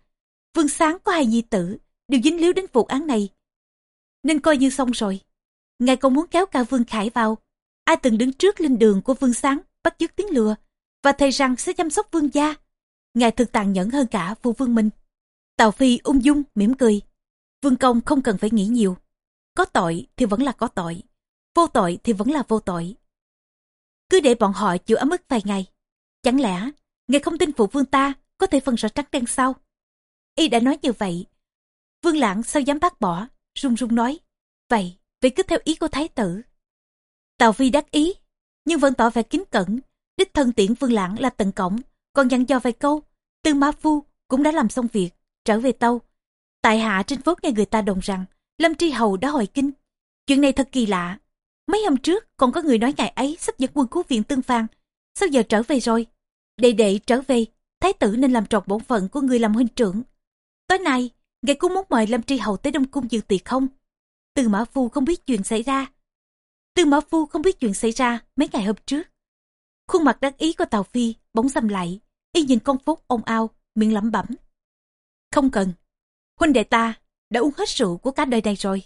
Vương Sáng có hai nhi tử, đều dính líu đến vụ án này. Nên coi như xong rồi. Ngài còn muốn kéo cả Vương Khải vào. Ai từng đứng trước linh đường của Vương Sáng bắt chước tiếng lừa và thầy rằng sẽ chăm sóc vương gia. Ngài thực tàn nhẫn hơn cả phụ vương minh. Tào Phi ung dung, mỉm cười. Vương công không cần phải nghĩ nhiều. Có tội thì vẫn là có tội. Vô tội thì vẫn là vô tội. Cứ để bọn họ chịu ấm ức vài ngày. Chẳng lẽ, ngài không tin phụ vương ta có thể phân rõ trắng đen sao? Y đã nói như vậy. Vương lãng sao dám bác bỏ, run run nói. Vậy, vậy cứ theo ý của thái tử. Tào Phi đắc ý, nhưng vẫn tỏ vẻ kính cẩn. Đích thân tiễn Vương lãng là tận cổng, còn dặn dò vài câu. Tư Ma Phu cũng đã làm xong việc, trở về tâu. Tại hạ trên phố nghe người ta đồng rằng Lâm Tri Hầu đã hồi kinh. Chuyện này thật kỳ lạ. Mấy hôm trước còn có người nói ngày ấy sắp dẫn quân cứu viện tương phan. Sao giờ trở về rồi? Đệ đệ trở về, thái tử nên làm tròn bổn phận của người làm huynh trưởng. Tối nay, ngài cũng muốn mời Lâm Tri Hầu tới Đông Cung dự tiệc không? Tư Mã Phu không biết chuyện xảy ra. Tư Mã Phu không biết chuyện xảy ra mấy ngày hôm trước. Khuôn mặt đắc ý của Tào Phi bóng xăm lại, y nhìn con phúc ông ao, miệng lẩm bẩm. Không cần, huynh đệ ta đã uống hết rượu của cả đời này rồi.